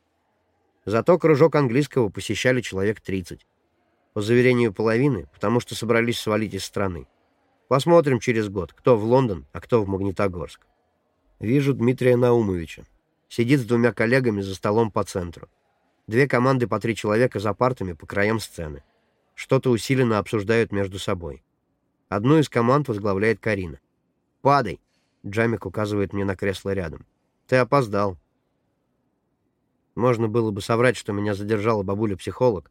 Зато кружок английского посещали человек 30. По заверению половины, потому что собрались свалить из страны. Посмотрим через год, кто в Лондон, а кто в Магнитогорск. Вижу Дмитрия Наумовича. Сидит с двумя коллегами за столом по центру. Две команды по три человека за партами по краям сцены. Что-то усиленно обсуждают между собой. Одну из команд возглавляет Карина. «Падай!» — Джамик указывает мне на кресло рядом. «Ты опоздал». Можно было бы соврать, что меня задержала бабуля-психолог.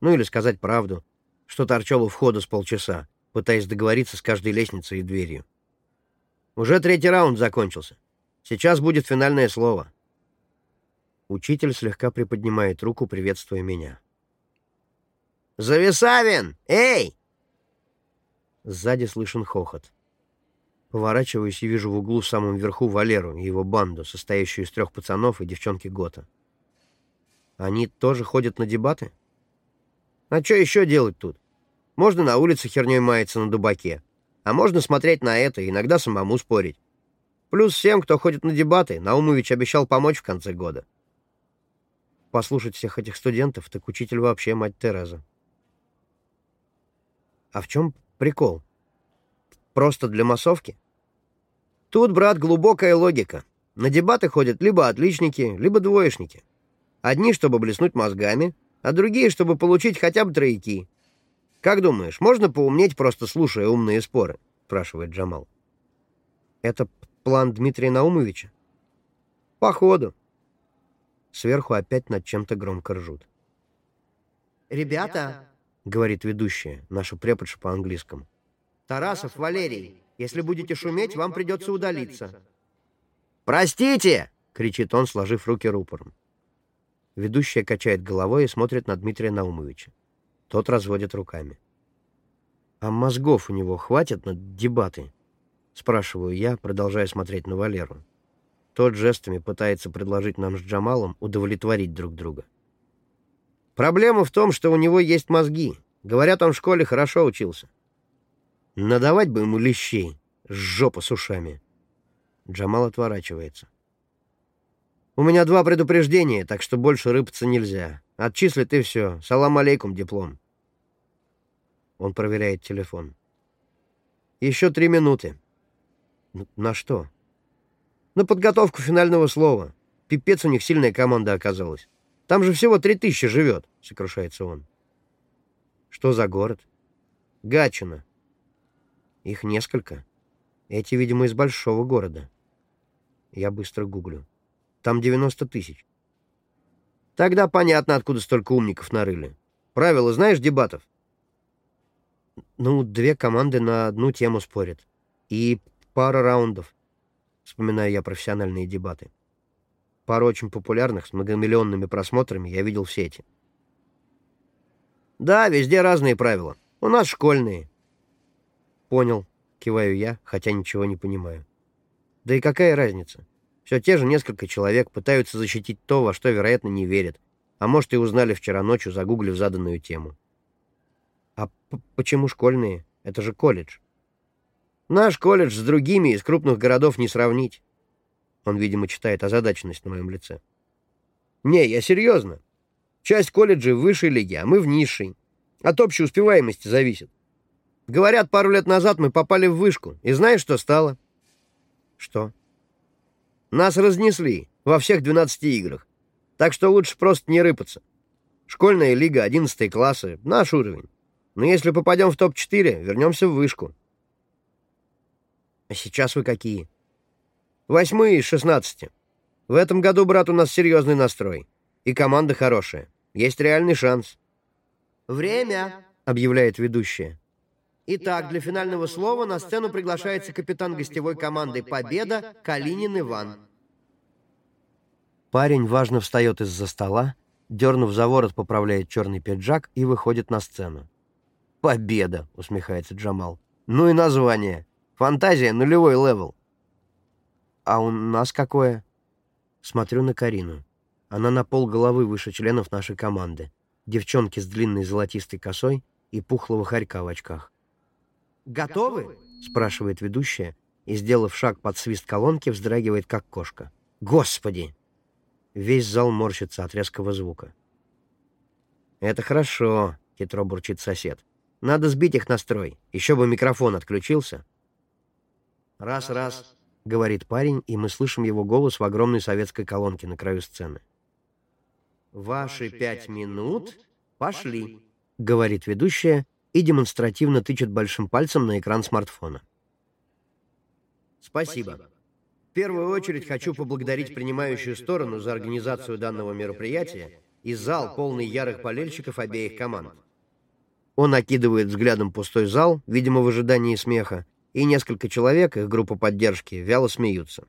Ну или сказать правду, что торчал у входа с полчаса, пытаясь договориться с каждой лестницей и дверью. Уже третий раунд закончился. Сейчас будет финальное слово. Учитель слегка приподнимает руку, приветствуя меня. «Зависавин! Эй!» Сзади слышен хохот. Поворачиваюсь и вижу в углу в самом верху Валеру и его банду, состоящую из трех пацанов и девчонки Гота. Они тоже ходят на дебаты? А что еще делать тут? Можно на улице херней маяться на дубаке, а можно смотреть на это и иногда самому спорить. Плюс всем, кто ходит на дебаты, Наумович обещал помочь в конце года послушать всех этих студентов, так учитель вообще мать Тереза. А в чем прикол? Просто для массовки? Тут, брат, глубокая логика. На дебаты ходят либо отличники, либо двоечники. Одни, чтобы блеснуть мозгами, а другие, чтобы получить хотя бы трояки. Как думаешь, можно поумнеть, просто слушая умные споры? спрашивает Джамал. Это план Дмитрия Наумовича? Походу. Сверху опять над чем-то громко ржут. «Ребята!» — говорит ведущая, наша преподша по английскому. «Тарасов, Валерий, если будете шуметь, вам придется удалиться». «Простите!» — кричит он, сложив руки рупором. Ведущая качает головой и смотрит на Дмитрия Наумовича. Тот разводит руками. «А мозгов у него хватит на дебаты?» — спрашиваю я, продолжая смотреть на Валеру. Тот жестами пытается предложить нам с Джамалом удовлетворить друг друга. Проблема в том, что у него есть мозги. Говорят, он в школе хорошо учился. Надавать бы ему лещей, жопа с ушами. Джамал отворачивается. У меня два предупреждения, так что больше рыпаться нельзя. Отчислит и все. Салам алейкум, диплом. Он проверяет телефон. Еще три минуты. На что? На подготовку финального слова. Пипец у них сильная команда оказалась. Там же всего три тысячи живет, сокрушается он. Что за город? Гатчина. Их несколько. Эти, видимо, из большого города. Я быстро гуглю. Там 90 тысяч. Тогда понятно, откуда столько умников нарыли. Правила знаешь дебатов? Ну, две команды на одну тему спорят. И пара раундов. Вспоминаю я профессиональные дебаты. Пару очень популярных с многомиллионными просмотрами я видел в сети. Да, везде разные правила. У нас школьные. Понял, киваю я, хотя ничего не понимаю. Да и какая разница? Все те же несколько человек пытаются защитить то, во что, вероятно, не верят. А может, и узнали вчера ночью, загуглив заданную тему. А почему школьные? Это же колледж. Наш колледж с другими из крупных городов не сравнить. Он, видимо, читает озадаченность на моем лице. Не, я серьезно. Часть колледжей в высшей лиге, а мы в низшей. От общей успеваемости зависит. Говорят, пару лет назад мы попали в вышку. И знаешь, что стало? Что? Нас разнесли во всех 12 играх. Так что лучше просто не рыпаться. Школьная лига, 11 классы, наш уровень. Но если попадем в топ-4, вернемся в вышку. А сейчас вы какие? Восьмые из 16. В этом году, брат, у нас серьезный настрой. И команда хорошая. Есть реальный шанс. «Время!» — объявляет ведущая. Итак, для финального слова на сцену приглашается капитан гостевой команды «Победа» Калинин Иван. Парень важно встает из-за стола, дернув за ворот, поправляет черный пиджак и выходит на сцену. «Победа!» — усмехается Джамал. «Ну и название. Фантазия — нулевой level». «А у нас какое?» Смотрю на Карину. Она на пол головы выше членов нашей команды. Девчонки с длинной золотистой косой и пухлого хорька в очках. «Готовы?» — спрашивает ведущая и, сделав шаг под свист колонки, вздрагивает, как кошка. «Господи!» Весь зал морщится от резкого звука. «Это хорошо», — хитро бурчит сосед. «Надо сбить их настрой. Еще бы микрофон отключился». «Раз, раз», — говорит парень, и мы слышим его голос в огромной советской колонке на краю сцены. «Ваши пять минут пошли», — говорит ведущая и демонстративно тычет большим пальцем на экран смартфона. «Спасибо. В первую очередь хочу поблагодарить принимающую сторону за организацию данного мероприятия и зал, полный ярых болельщиков обеих команд. Он окидывает взглядом пустой зал, видимо, в ожидании смеха, и несколько человек, их группа поддержки, вяло смеются.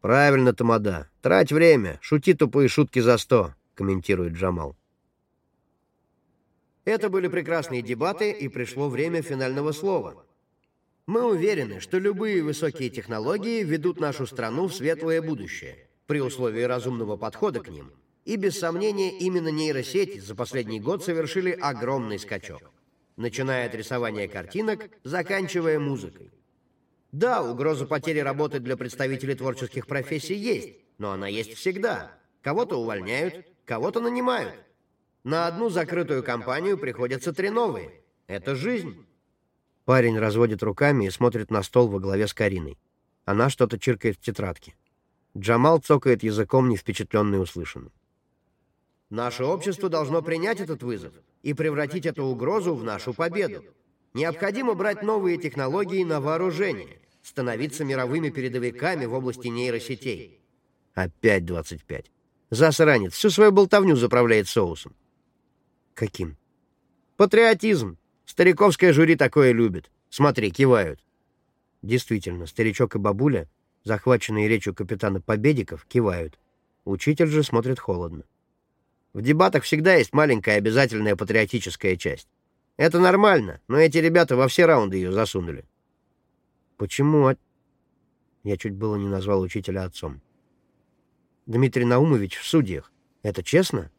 «Правильно, Тамада. Трать время. Шути тупые шутки за сто», — комментирует Джамал. Это были прекрасные дебаты, и пришло время финального слова. Мы уверены, что любые высокие технологии ведут нашу страну в светлое будущее, при условии разумного подхода к ним. И без сомнения, именно нейросети за последний год совершили огромный скачок. Начиная от рисования картинок, заканчивая музыкой. Да, угроза потери работы для представителей творческих профессий есть, но она есть всегда. Кого-то увольняют, кого-то нанимают. На одну закрытую компанию приходятся три новые. Это жизнь. Парень разводит руками и смотрит на стол во главе с Кариной. Она что-то чиркает в тетрадке. Джамал цокает языком, не впечатленный услышанным. Наше общество должно принять этот вызов и превратить эту угрозу в нашу победу. Необходимо брать новые технологии на вооружение, становиться мировыми передовиками в области нейросетей. Опять 25. Засранец, всю свою болтовню заправляет соусом. Каким? Патриотизм. Стариковское жюри такое любит. Смотри, кивают. Действительно, старичок и бабуля, захваченные речью капитана Победиков, кивают. Учитель же смотрит холодно. В дебатах всегда есть маленькая обязательная патриотическая часть. Это нормально, но эти ребята во все раунды ее засунули. Почему? От... Я чуть было не назвал учителя отцом. Дмитрий Наумович в судьях. Это честно?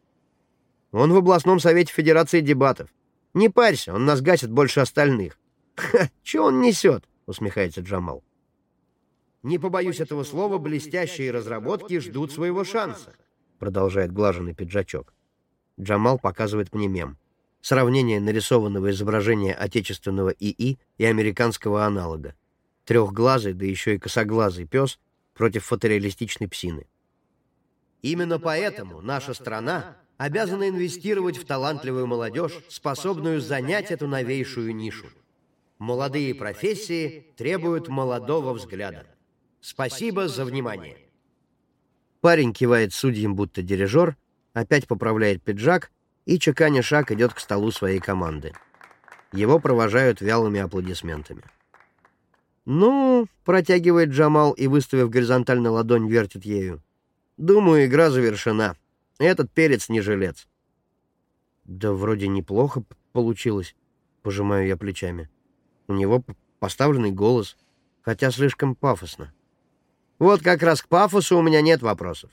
Он в областном совете Федерации дебатов. Не парься, он нас гасит больше остальных. Ха, что он несет? Усмехается Джамал. Не побоюсь этого слова, блестящие разработки ждут своего шанса. Продолжает глаженный пиджачок. Джамал показывает мне мем. Сравнение нарисованного изображения отечественного ИИ и американского аналога. Трехглазый, да еще и косоглазый пес против фотореалистичной псины. Именно поэтому наша страна обязана инвестировать в талантливую молодежь, способную занять эту новейшую нишу. Молодые профессии требуют молодого взгляда. Спасибо за внимание. Парень кивает судьям, будто дирижер, опять поправляет пиджак и, чеканя шаг, идет к столу своей команды. Его провожают вялыми аплодисментами. «Ну», — протягивает Джамал и, выставив горизонтально ладонь, вертит ею. «Думаю, игра завершена. Этот перец не жилец». «Да вроде неплохо получилось», — пожимаю я плечами. «У него поставленный голос, хотя слишком пафосно». «Вот как раз к пафосу у меня нет вопросов.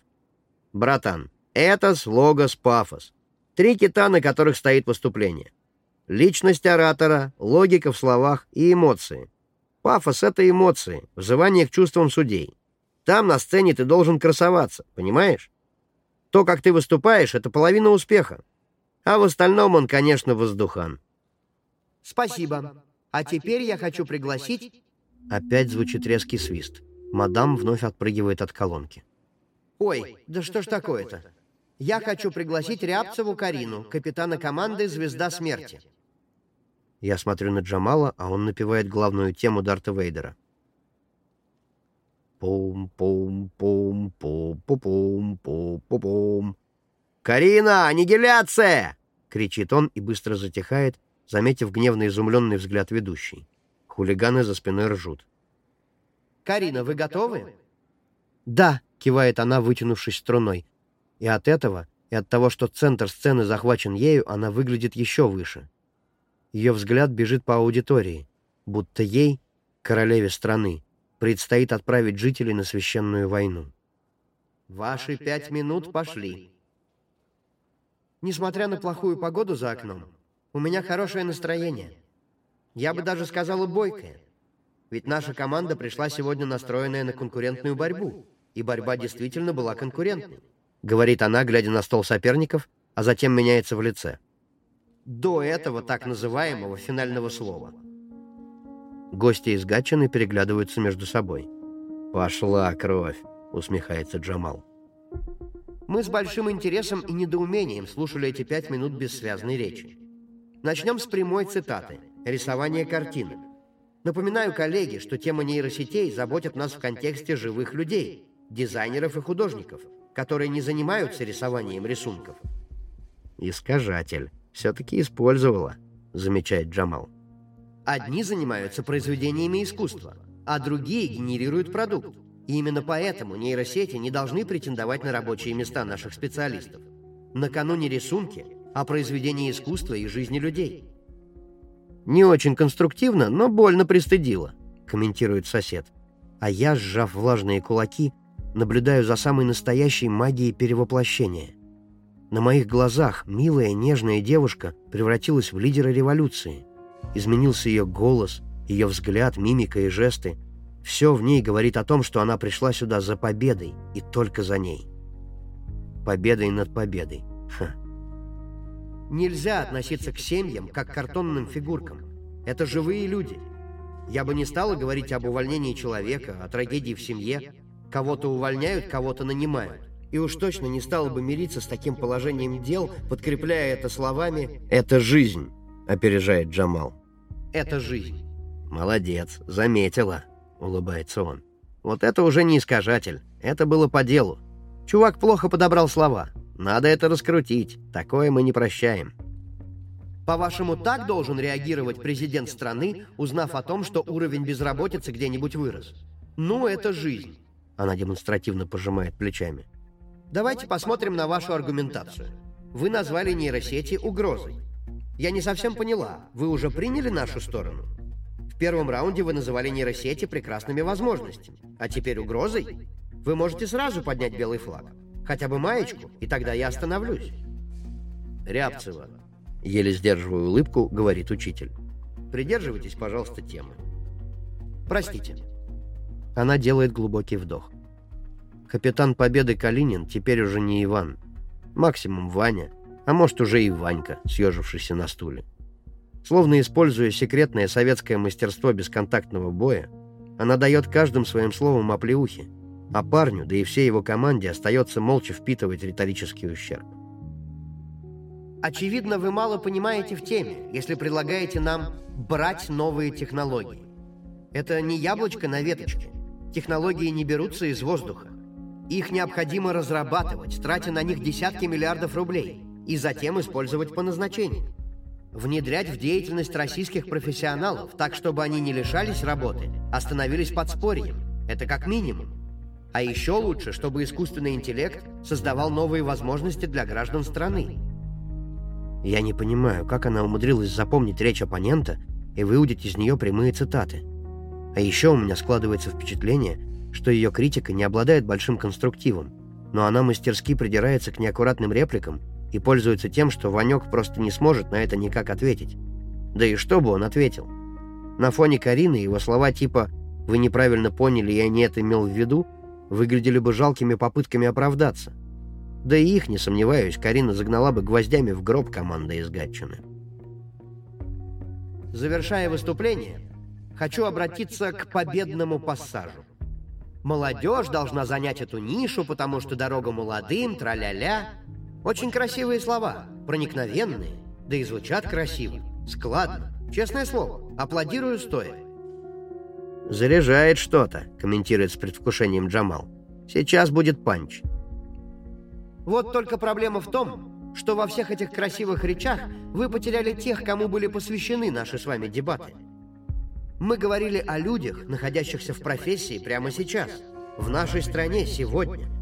Братан, это слогос пафос. Три кита, на которых стоит выступление. Личность оратора, логика в словах и эмоции. Пафос — это эмоции, взывание к чувствам судей. Там на сцене ты должен красоваться, понимаешь? То, как ты выступаешь, — это половина успеха. А в остальном он, конечно, воздухан. Спасибо. А теперь я хочу пригласить... Опять звучит резкий свист. Мадам вновь отпрыгивает от колонки. Ой, да что ж такое-то? Я хочу пригласить Рябцеву Карину, капитана команды «Звезда смерти». Я смотрю на Джамала, а он напевает главную тему Дарта Вейдера. Пум-пум-пум-пум-пум-пум-пум. «Карина, аннигиляция!» — кричит он и быстро затихает, заметив гневно изумленный взгляд ведущей. Хулиганы за спиной ржут. «Карина, вы готовы?» «Да», — кивает она, вытянувшись струной. И от этого, и от того, что центр сцены захвачен ею, она выглядит еще выше. Ее взгляд бежит по аудитории, будто ей, королеве страны, предстоит отправить жителей на священную войну. «Ваши пять минут пошли». Несмотря на плохую погоду за окном, у меня хорошее настроение. Я бы даже сказала бойкое. Ведь наша команда пришла сегодня настроенная на конкурентную борьбу, и борьба действительно была конкурентной. — говорит она, глядя на стол соперников, а затем меняется в лице. До этого так называемого финального слова. Гости из Гатчины переглядываются между собой. «Пошла кровь», — усмехается Джамал. Мы с большим интересом и недоумением слушали эти пять минут бессвязной речи. Начнем с прямой цитаты «Рисование картины». Напоминаю, коллеги, что тема нейросетей заботит нас в контексте живых людей, дизайнеров и художников — которые не занимаются рисованием рисунков. «Искажатель. Все-таки использовала», — замечает Джамал. Одни занимаются произведениями искусства, а другие генерируют продукт. И именно поэтому нейросети не должны претендовать на рабочие места наших специалистов. На кону не рисунки, а произведения искусства и жизни людей. «Не очень конструктивно, но больно пристыдило», — комментирует сосед. А я, сжав влажные кулаки, наблюдаю за самой настоящей магией перевоплощения. На моих глазах милая, нежная девушка превратилась в лидера революции. Изменился ее голос, ее взгляд, мимика и жесты. Все в ней говорит о том, что она пришла сюда за победой и только за ней. Победой над победой. Ха. Нельзя относиться к семьям, как к картонным фигуркам. Это живые люди. Я бы не стала говорить об увольнении человека, о трагедии в семье, Кого-то увольняют, кого-то нанимают. И уж точно не стал бы мириться с таким положением дел, подкрепляя это словами «Это жизнь», — опережает Джамал. «Это жизнь». «Молодец, заметила», — улыбается он. «Вот это уже не искажатель, это было по делу. Чувак плохо подобрал слова. Надо это раскрутить, такое мы не прощаем». По-вашему, так должен реагировать президент страны, узнав о том, что уровень безработицы где-нибудь вырос? Ну, это жизнь. Она демонстративно пожимает плечами. Давайте посмотрим на вашу аргументацию. Вы назвали нейросети угрозой. Я не совсем поняла, вы уже приняли нашу сторону? В первом раунде вы называли нейросети прекрасными возможностями, а теперь угрозой? Вы можете сразу поднять белый флаг, хотя бы маечку, и тогда я остановлюсь. Рябцева, еле сдерживая улыбку, говорит учитель. Придерживайтесь, пожалуйста, темы. Простите. Она делает глубокий вдох. Капитан Победы Калинин теперь уже не Иван. Максимум Ваня, а может уже и Ванька, съежившийся на стуле. Словно используя секретное советское мастерство бесконтактного боя, она дает каждым своим словом оплеухи, а парню, да и всей его команде остается молча впитывать риторический ущерб. Очевидно, вы мало понимаете в теме, если предлагаете нам брать новые технологии. Это не яблочко на веточке. Технологии не берутся из воздуха. Их необходимо разрабатывать, тратя на них десятки миллиардов рублей, и затем использовать по назначению. Внедрять в деятельность российских профессионалов, так чтобы они не лишались работы, а становились подспорьем. Это как минимум. А еще лучше, чтобы искусственный интеллект создавал новые возможности для граждан страны. Я не понимаю, как она умудрилась запомнить речь оппонента и выудить из нее прямые цитаты. А еще у меня складывается впечатление, что ее критика не обладает большим конструктивом, но она мастерски придирается к неаккуратным репликам и пользуется тем, что Ванек просто не сможет на это никак ответить. Да и что бы он ответил? На фоне Карины его слова типа «Вы неправильно поняли, я не это имел в виду» выглядели бы жалкими попытками оправдаться. Да и их, не сомневаюсь, Карина загнала бы гвоздями в гроб команды из Гатчины. Завершая выступление, хочу обратиться к победному пассажу. Молодежь должна занять эту нишу, потому что дорога молодым, тра-ля-ля. Очень красивые слова, проникновенные, да и звучат красиво, складно. Честное слово, аплодирую стоя. «Заряжает что-то», — комментирует с предвкушением Джамал. «Сейчас будет панч». Вот только проблема в том, что во всех этих красивых речах вы потеряли тех, кому были посвящены наши с вами дебаты. Мы говорили о людях, находящихся в профессии прямо сейчас, в нашей стране сегодня.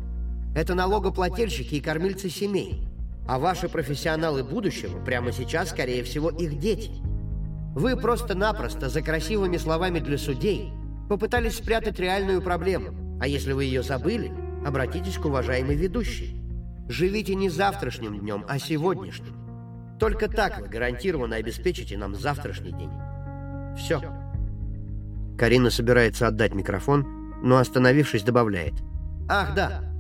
Это налогоплательщики и кормильцы семей. А ваши профессионалы будущего прямо сейчас, скорее всего, их дети. Вы просто-напросто за красивыми словами для судей попытались спрятать реальную проблему. А если вы ее забыли, обратитесь к уважаемой ведущей. Живите не завтрашним днем, а сегодняшним. Только так вы гарантированно обеспечите нам завтрашний день. Все. Карина собирается отдать микрофон, но, остановившись, добавляет. Ах, да.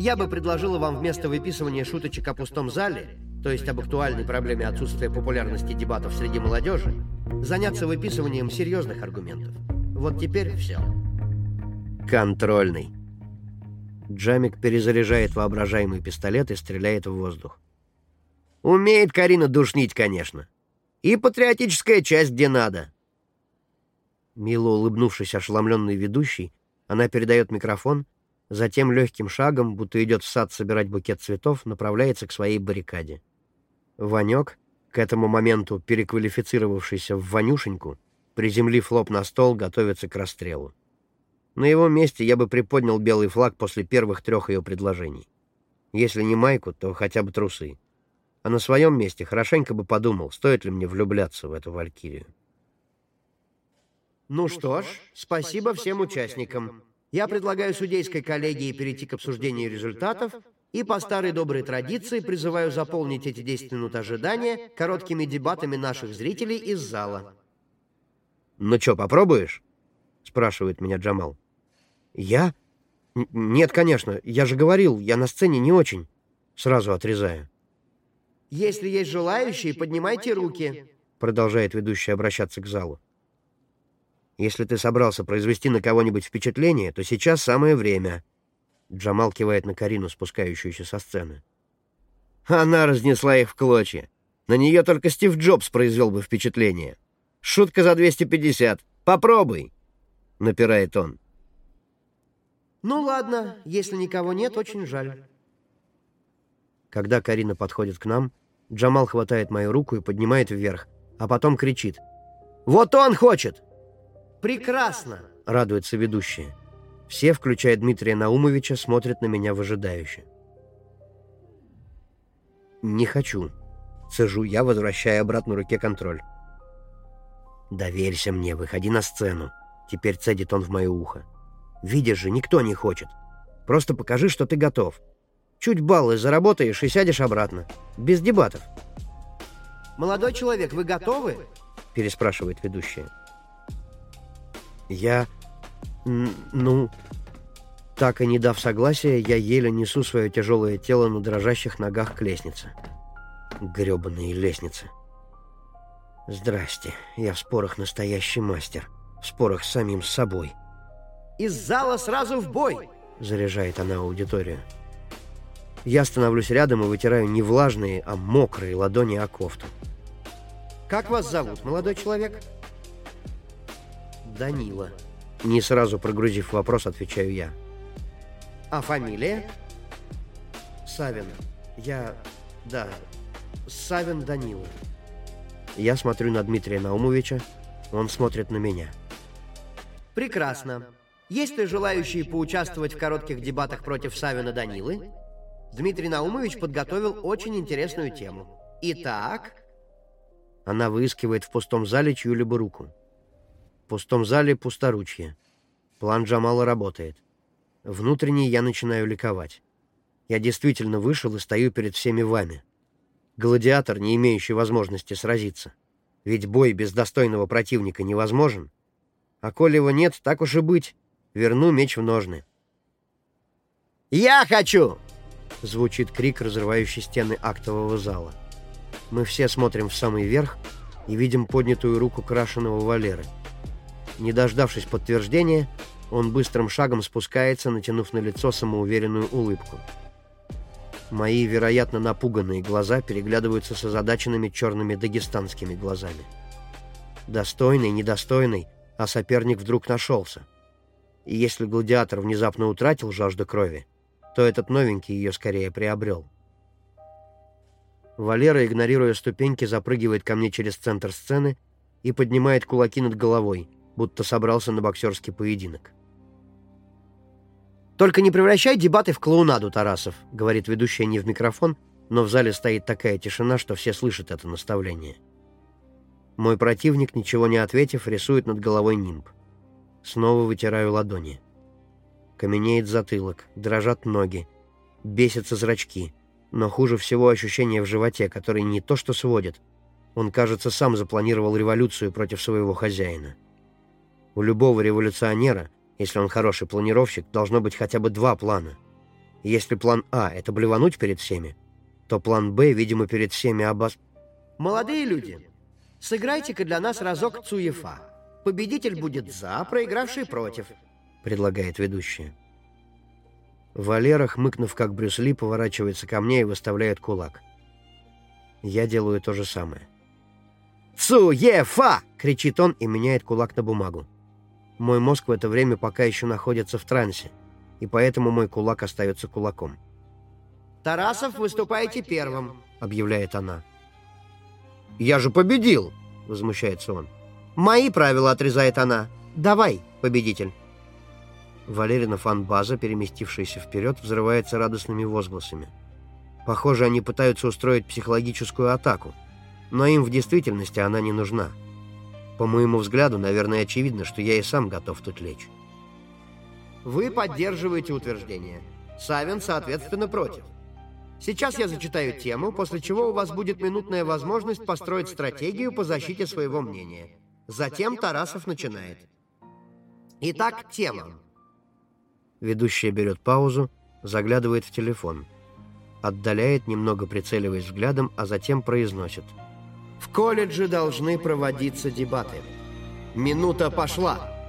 Я бы предложила вам вместо выписывания шуточек о пустом зале, то есть об актуальной проблеме отсутствия популярности дебатов среди молодежи, заняться выписыванием серьезных аргументов. Вот теперь все. Контрольный. Джамик перезаряжает воображаемый пистолет и стреляет в воздух. Умеет Карина душнить, конечно. И патриотическая часть где надо. Мило улыбнувшись ошеломленной ведущей, она передает микрофон, затем легким шагом, будто идет в сад собирать букет цветов, направляется к своей баррикаде. Ванек, к этому моменту переквалифицировавшийся в Ванюшеньку, приземлив лоб на стол, готовится к расстрелу. На его месте я бы приподнял белый флаг после первых трех ее предложений. Если не майку, то хотя бы трусы. А на своем месте хорошенько бы подумал, стоит ли мне влюбляться в эту валькирию. Ну что ж, спасибо всем участникам. Я предлагаю судейской коллегии перейти к обсуждению результатов и по старой доброй традиции призываю заполнить эти 10 минут ожидания короткими дебатами наших зрителей из зала. «Ну что, попробуешь?» — спрашивает меня Джамал. «Я? Н нет, конечно. Я же говорил, я на сцене не очень». Сразу отрезаю. «Если есть желающие, поднимайте руки», — продолжает ведущий обращаться к залу. Если ты собрался произвести на кого-нибудь впечатление, то сейчас самое время. Джамал кивает на Карину, спускающуюся со сцены. Она разнесла их в клочья. На нее только Стив Джобс произвел бы впечатление. Шутка за 250. Попробуй, напирает он. Ну ладно, если никого нет, очень жаль. Когда Карина подходит к нам, Джамал хватает мою руку и поднимает вверх, а потом кричит. «Вот он хочет!» «Прекрасно!» — радуется ведущая. Все, включая Дмитрия Наумовича, смотрят на меня выжидающе. «Не хочу», — цежу я, возвращая обратно руке контроль. «Доверься мне, выходи на сцену», — теперь цедит он в мое ухо. «Видишь же, никто не хочет. Просто покажи, что ты готов. Чуть баллы заработаешь и сядешь обратно. Без дебатов». «Молодой человек, вы готовы?» — переспрашивает ведущая. Я... ну... Так и не дав согласия, я еле несу свое тяжелое тело на дрожащих ногах к лестнице. Гребаные лестницы. Здрасте, я в спорах настоящий мастер. В спорах с самим собой. «Из зала сразу в бой!» Заряжает она аудиторию. Я становлюсь рядом и вытираю не влажные, а мокрые ладони о кофту. Как вас зовут, молодой человек? Данила. Не сразу прогрузив вопрос, отвечаю я. А фамилия? Савин. Я... да... Савин Данила. Я смотрю на Дмитрия Наумовича, он смотрит на меня. Прекрасно. Есть ли желающие поучаствовать в коротких дебатах против Савина Данилы? Дмитрий Наумович подготовил очень интересную тему. Итак... Она выискивает в пустом зале чью-либо руку. Пустом зале пусторучье. План Джамала работает. Внутренне я начинаю ликовать. Я действительно вышел и стою перед всеми вами. Гладиатор, не имеющий возможности сразиться. Ведь бой без достойного противника невозможен. А коли его нет, так уж и быть. Верну меч в ножны. «Я хочу!» — звучит крик, разрывающий стены актового зала. Мы все смотрим в самый верх и видим поднятую руку крашеного Валеры. Не дождавшись подтверждения, он быстрым шагом спускается, натянув на лицо самоуверенную улыбку. Мои, вероятно, напуганные глаза переглядываются с озадаченными черными дагестанскими глазами. Достойный, недостойный, а соперник вдруг нашелся. И если гладиатор внезапно утратил жажду крови, то этот новенький ее скорее приобрел. Валера, игнорируя ступеньки, запрыгивает ко мне через центр сцены и поднимает кулаки над головой, будто собрался на боксерский поединок. «Только не превращай дебаты в клоунаду, Тарасов», — говорит ведущая не в микрофон, но в зале стоит такая тишина, что все слышат это наставление. Мой противник, ничего не ответив, рисует над головой нимб. Снова вытираю ладони. Каменеет затылок, дрожат ноги, бесятся зрачки, но хуже всего ощущение в животе, которое не то что сводит. Он, кажется, сам запланировал революцию против своего хозяина. У любого революционера — если он хороший планировщик, должно быть хотя бы два плана. если план А — это блевануть перед всеми, то план Б, видимо, перед всеми обос... Молодые люди, сыграйте-ка для нас разок Цуефа. Победитель будет за, проигравший против, — предлагает ведущая. Валера, хмыкнув как Брюс Ли, поворачивается ко мне и выставляет кулак. Я делаю то же самое. «Цуефа!» — кричит он и меняет кулак на бумагу. Мой мозг в это время пока еще находится в трансе, и поэтому мой кулак остается кулаком. «Тарасов, выступайте первым», — объявляет она. «Я же победил!» — возмущается он. «Мои правила», — отрезает она. «Давай, победитель». Валерина фанбаза, переместившаяся вперед, взрывается радостными возгласами. Похоже, они пытаются устроить психологическую атаку, но им в действительности она не нужна. По моему взгляду, наверное, очевидно, что я и сам готов тут лечь. Вы поддерживаете утверждение. Савин, соответственно, против. Сейчас я зачитаю тему, после чего у вас будет минутная возможность построить стратегию по защите своего мнения. Затем Тарасов начинает. Итак, тема. Ведущая берет паузу, заглядывает в телефон. Отдаляет, немного прицеливаясь взглядом, а затем произносит – в колледже должны проводиться дебаты. Минута пошла.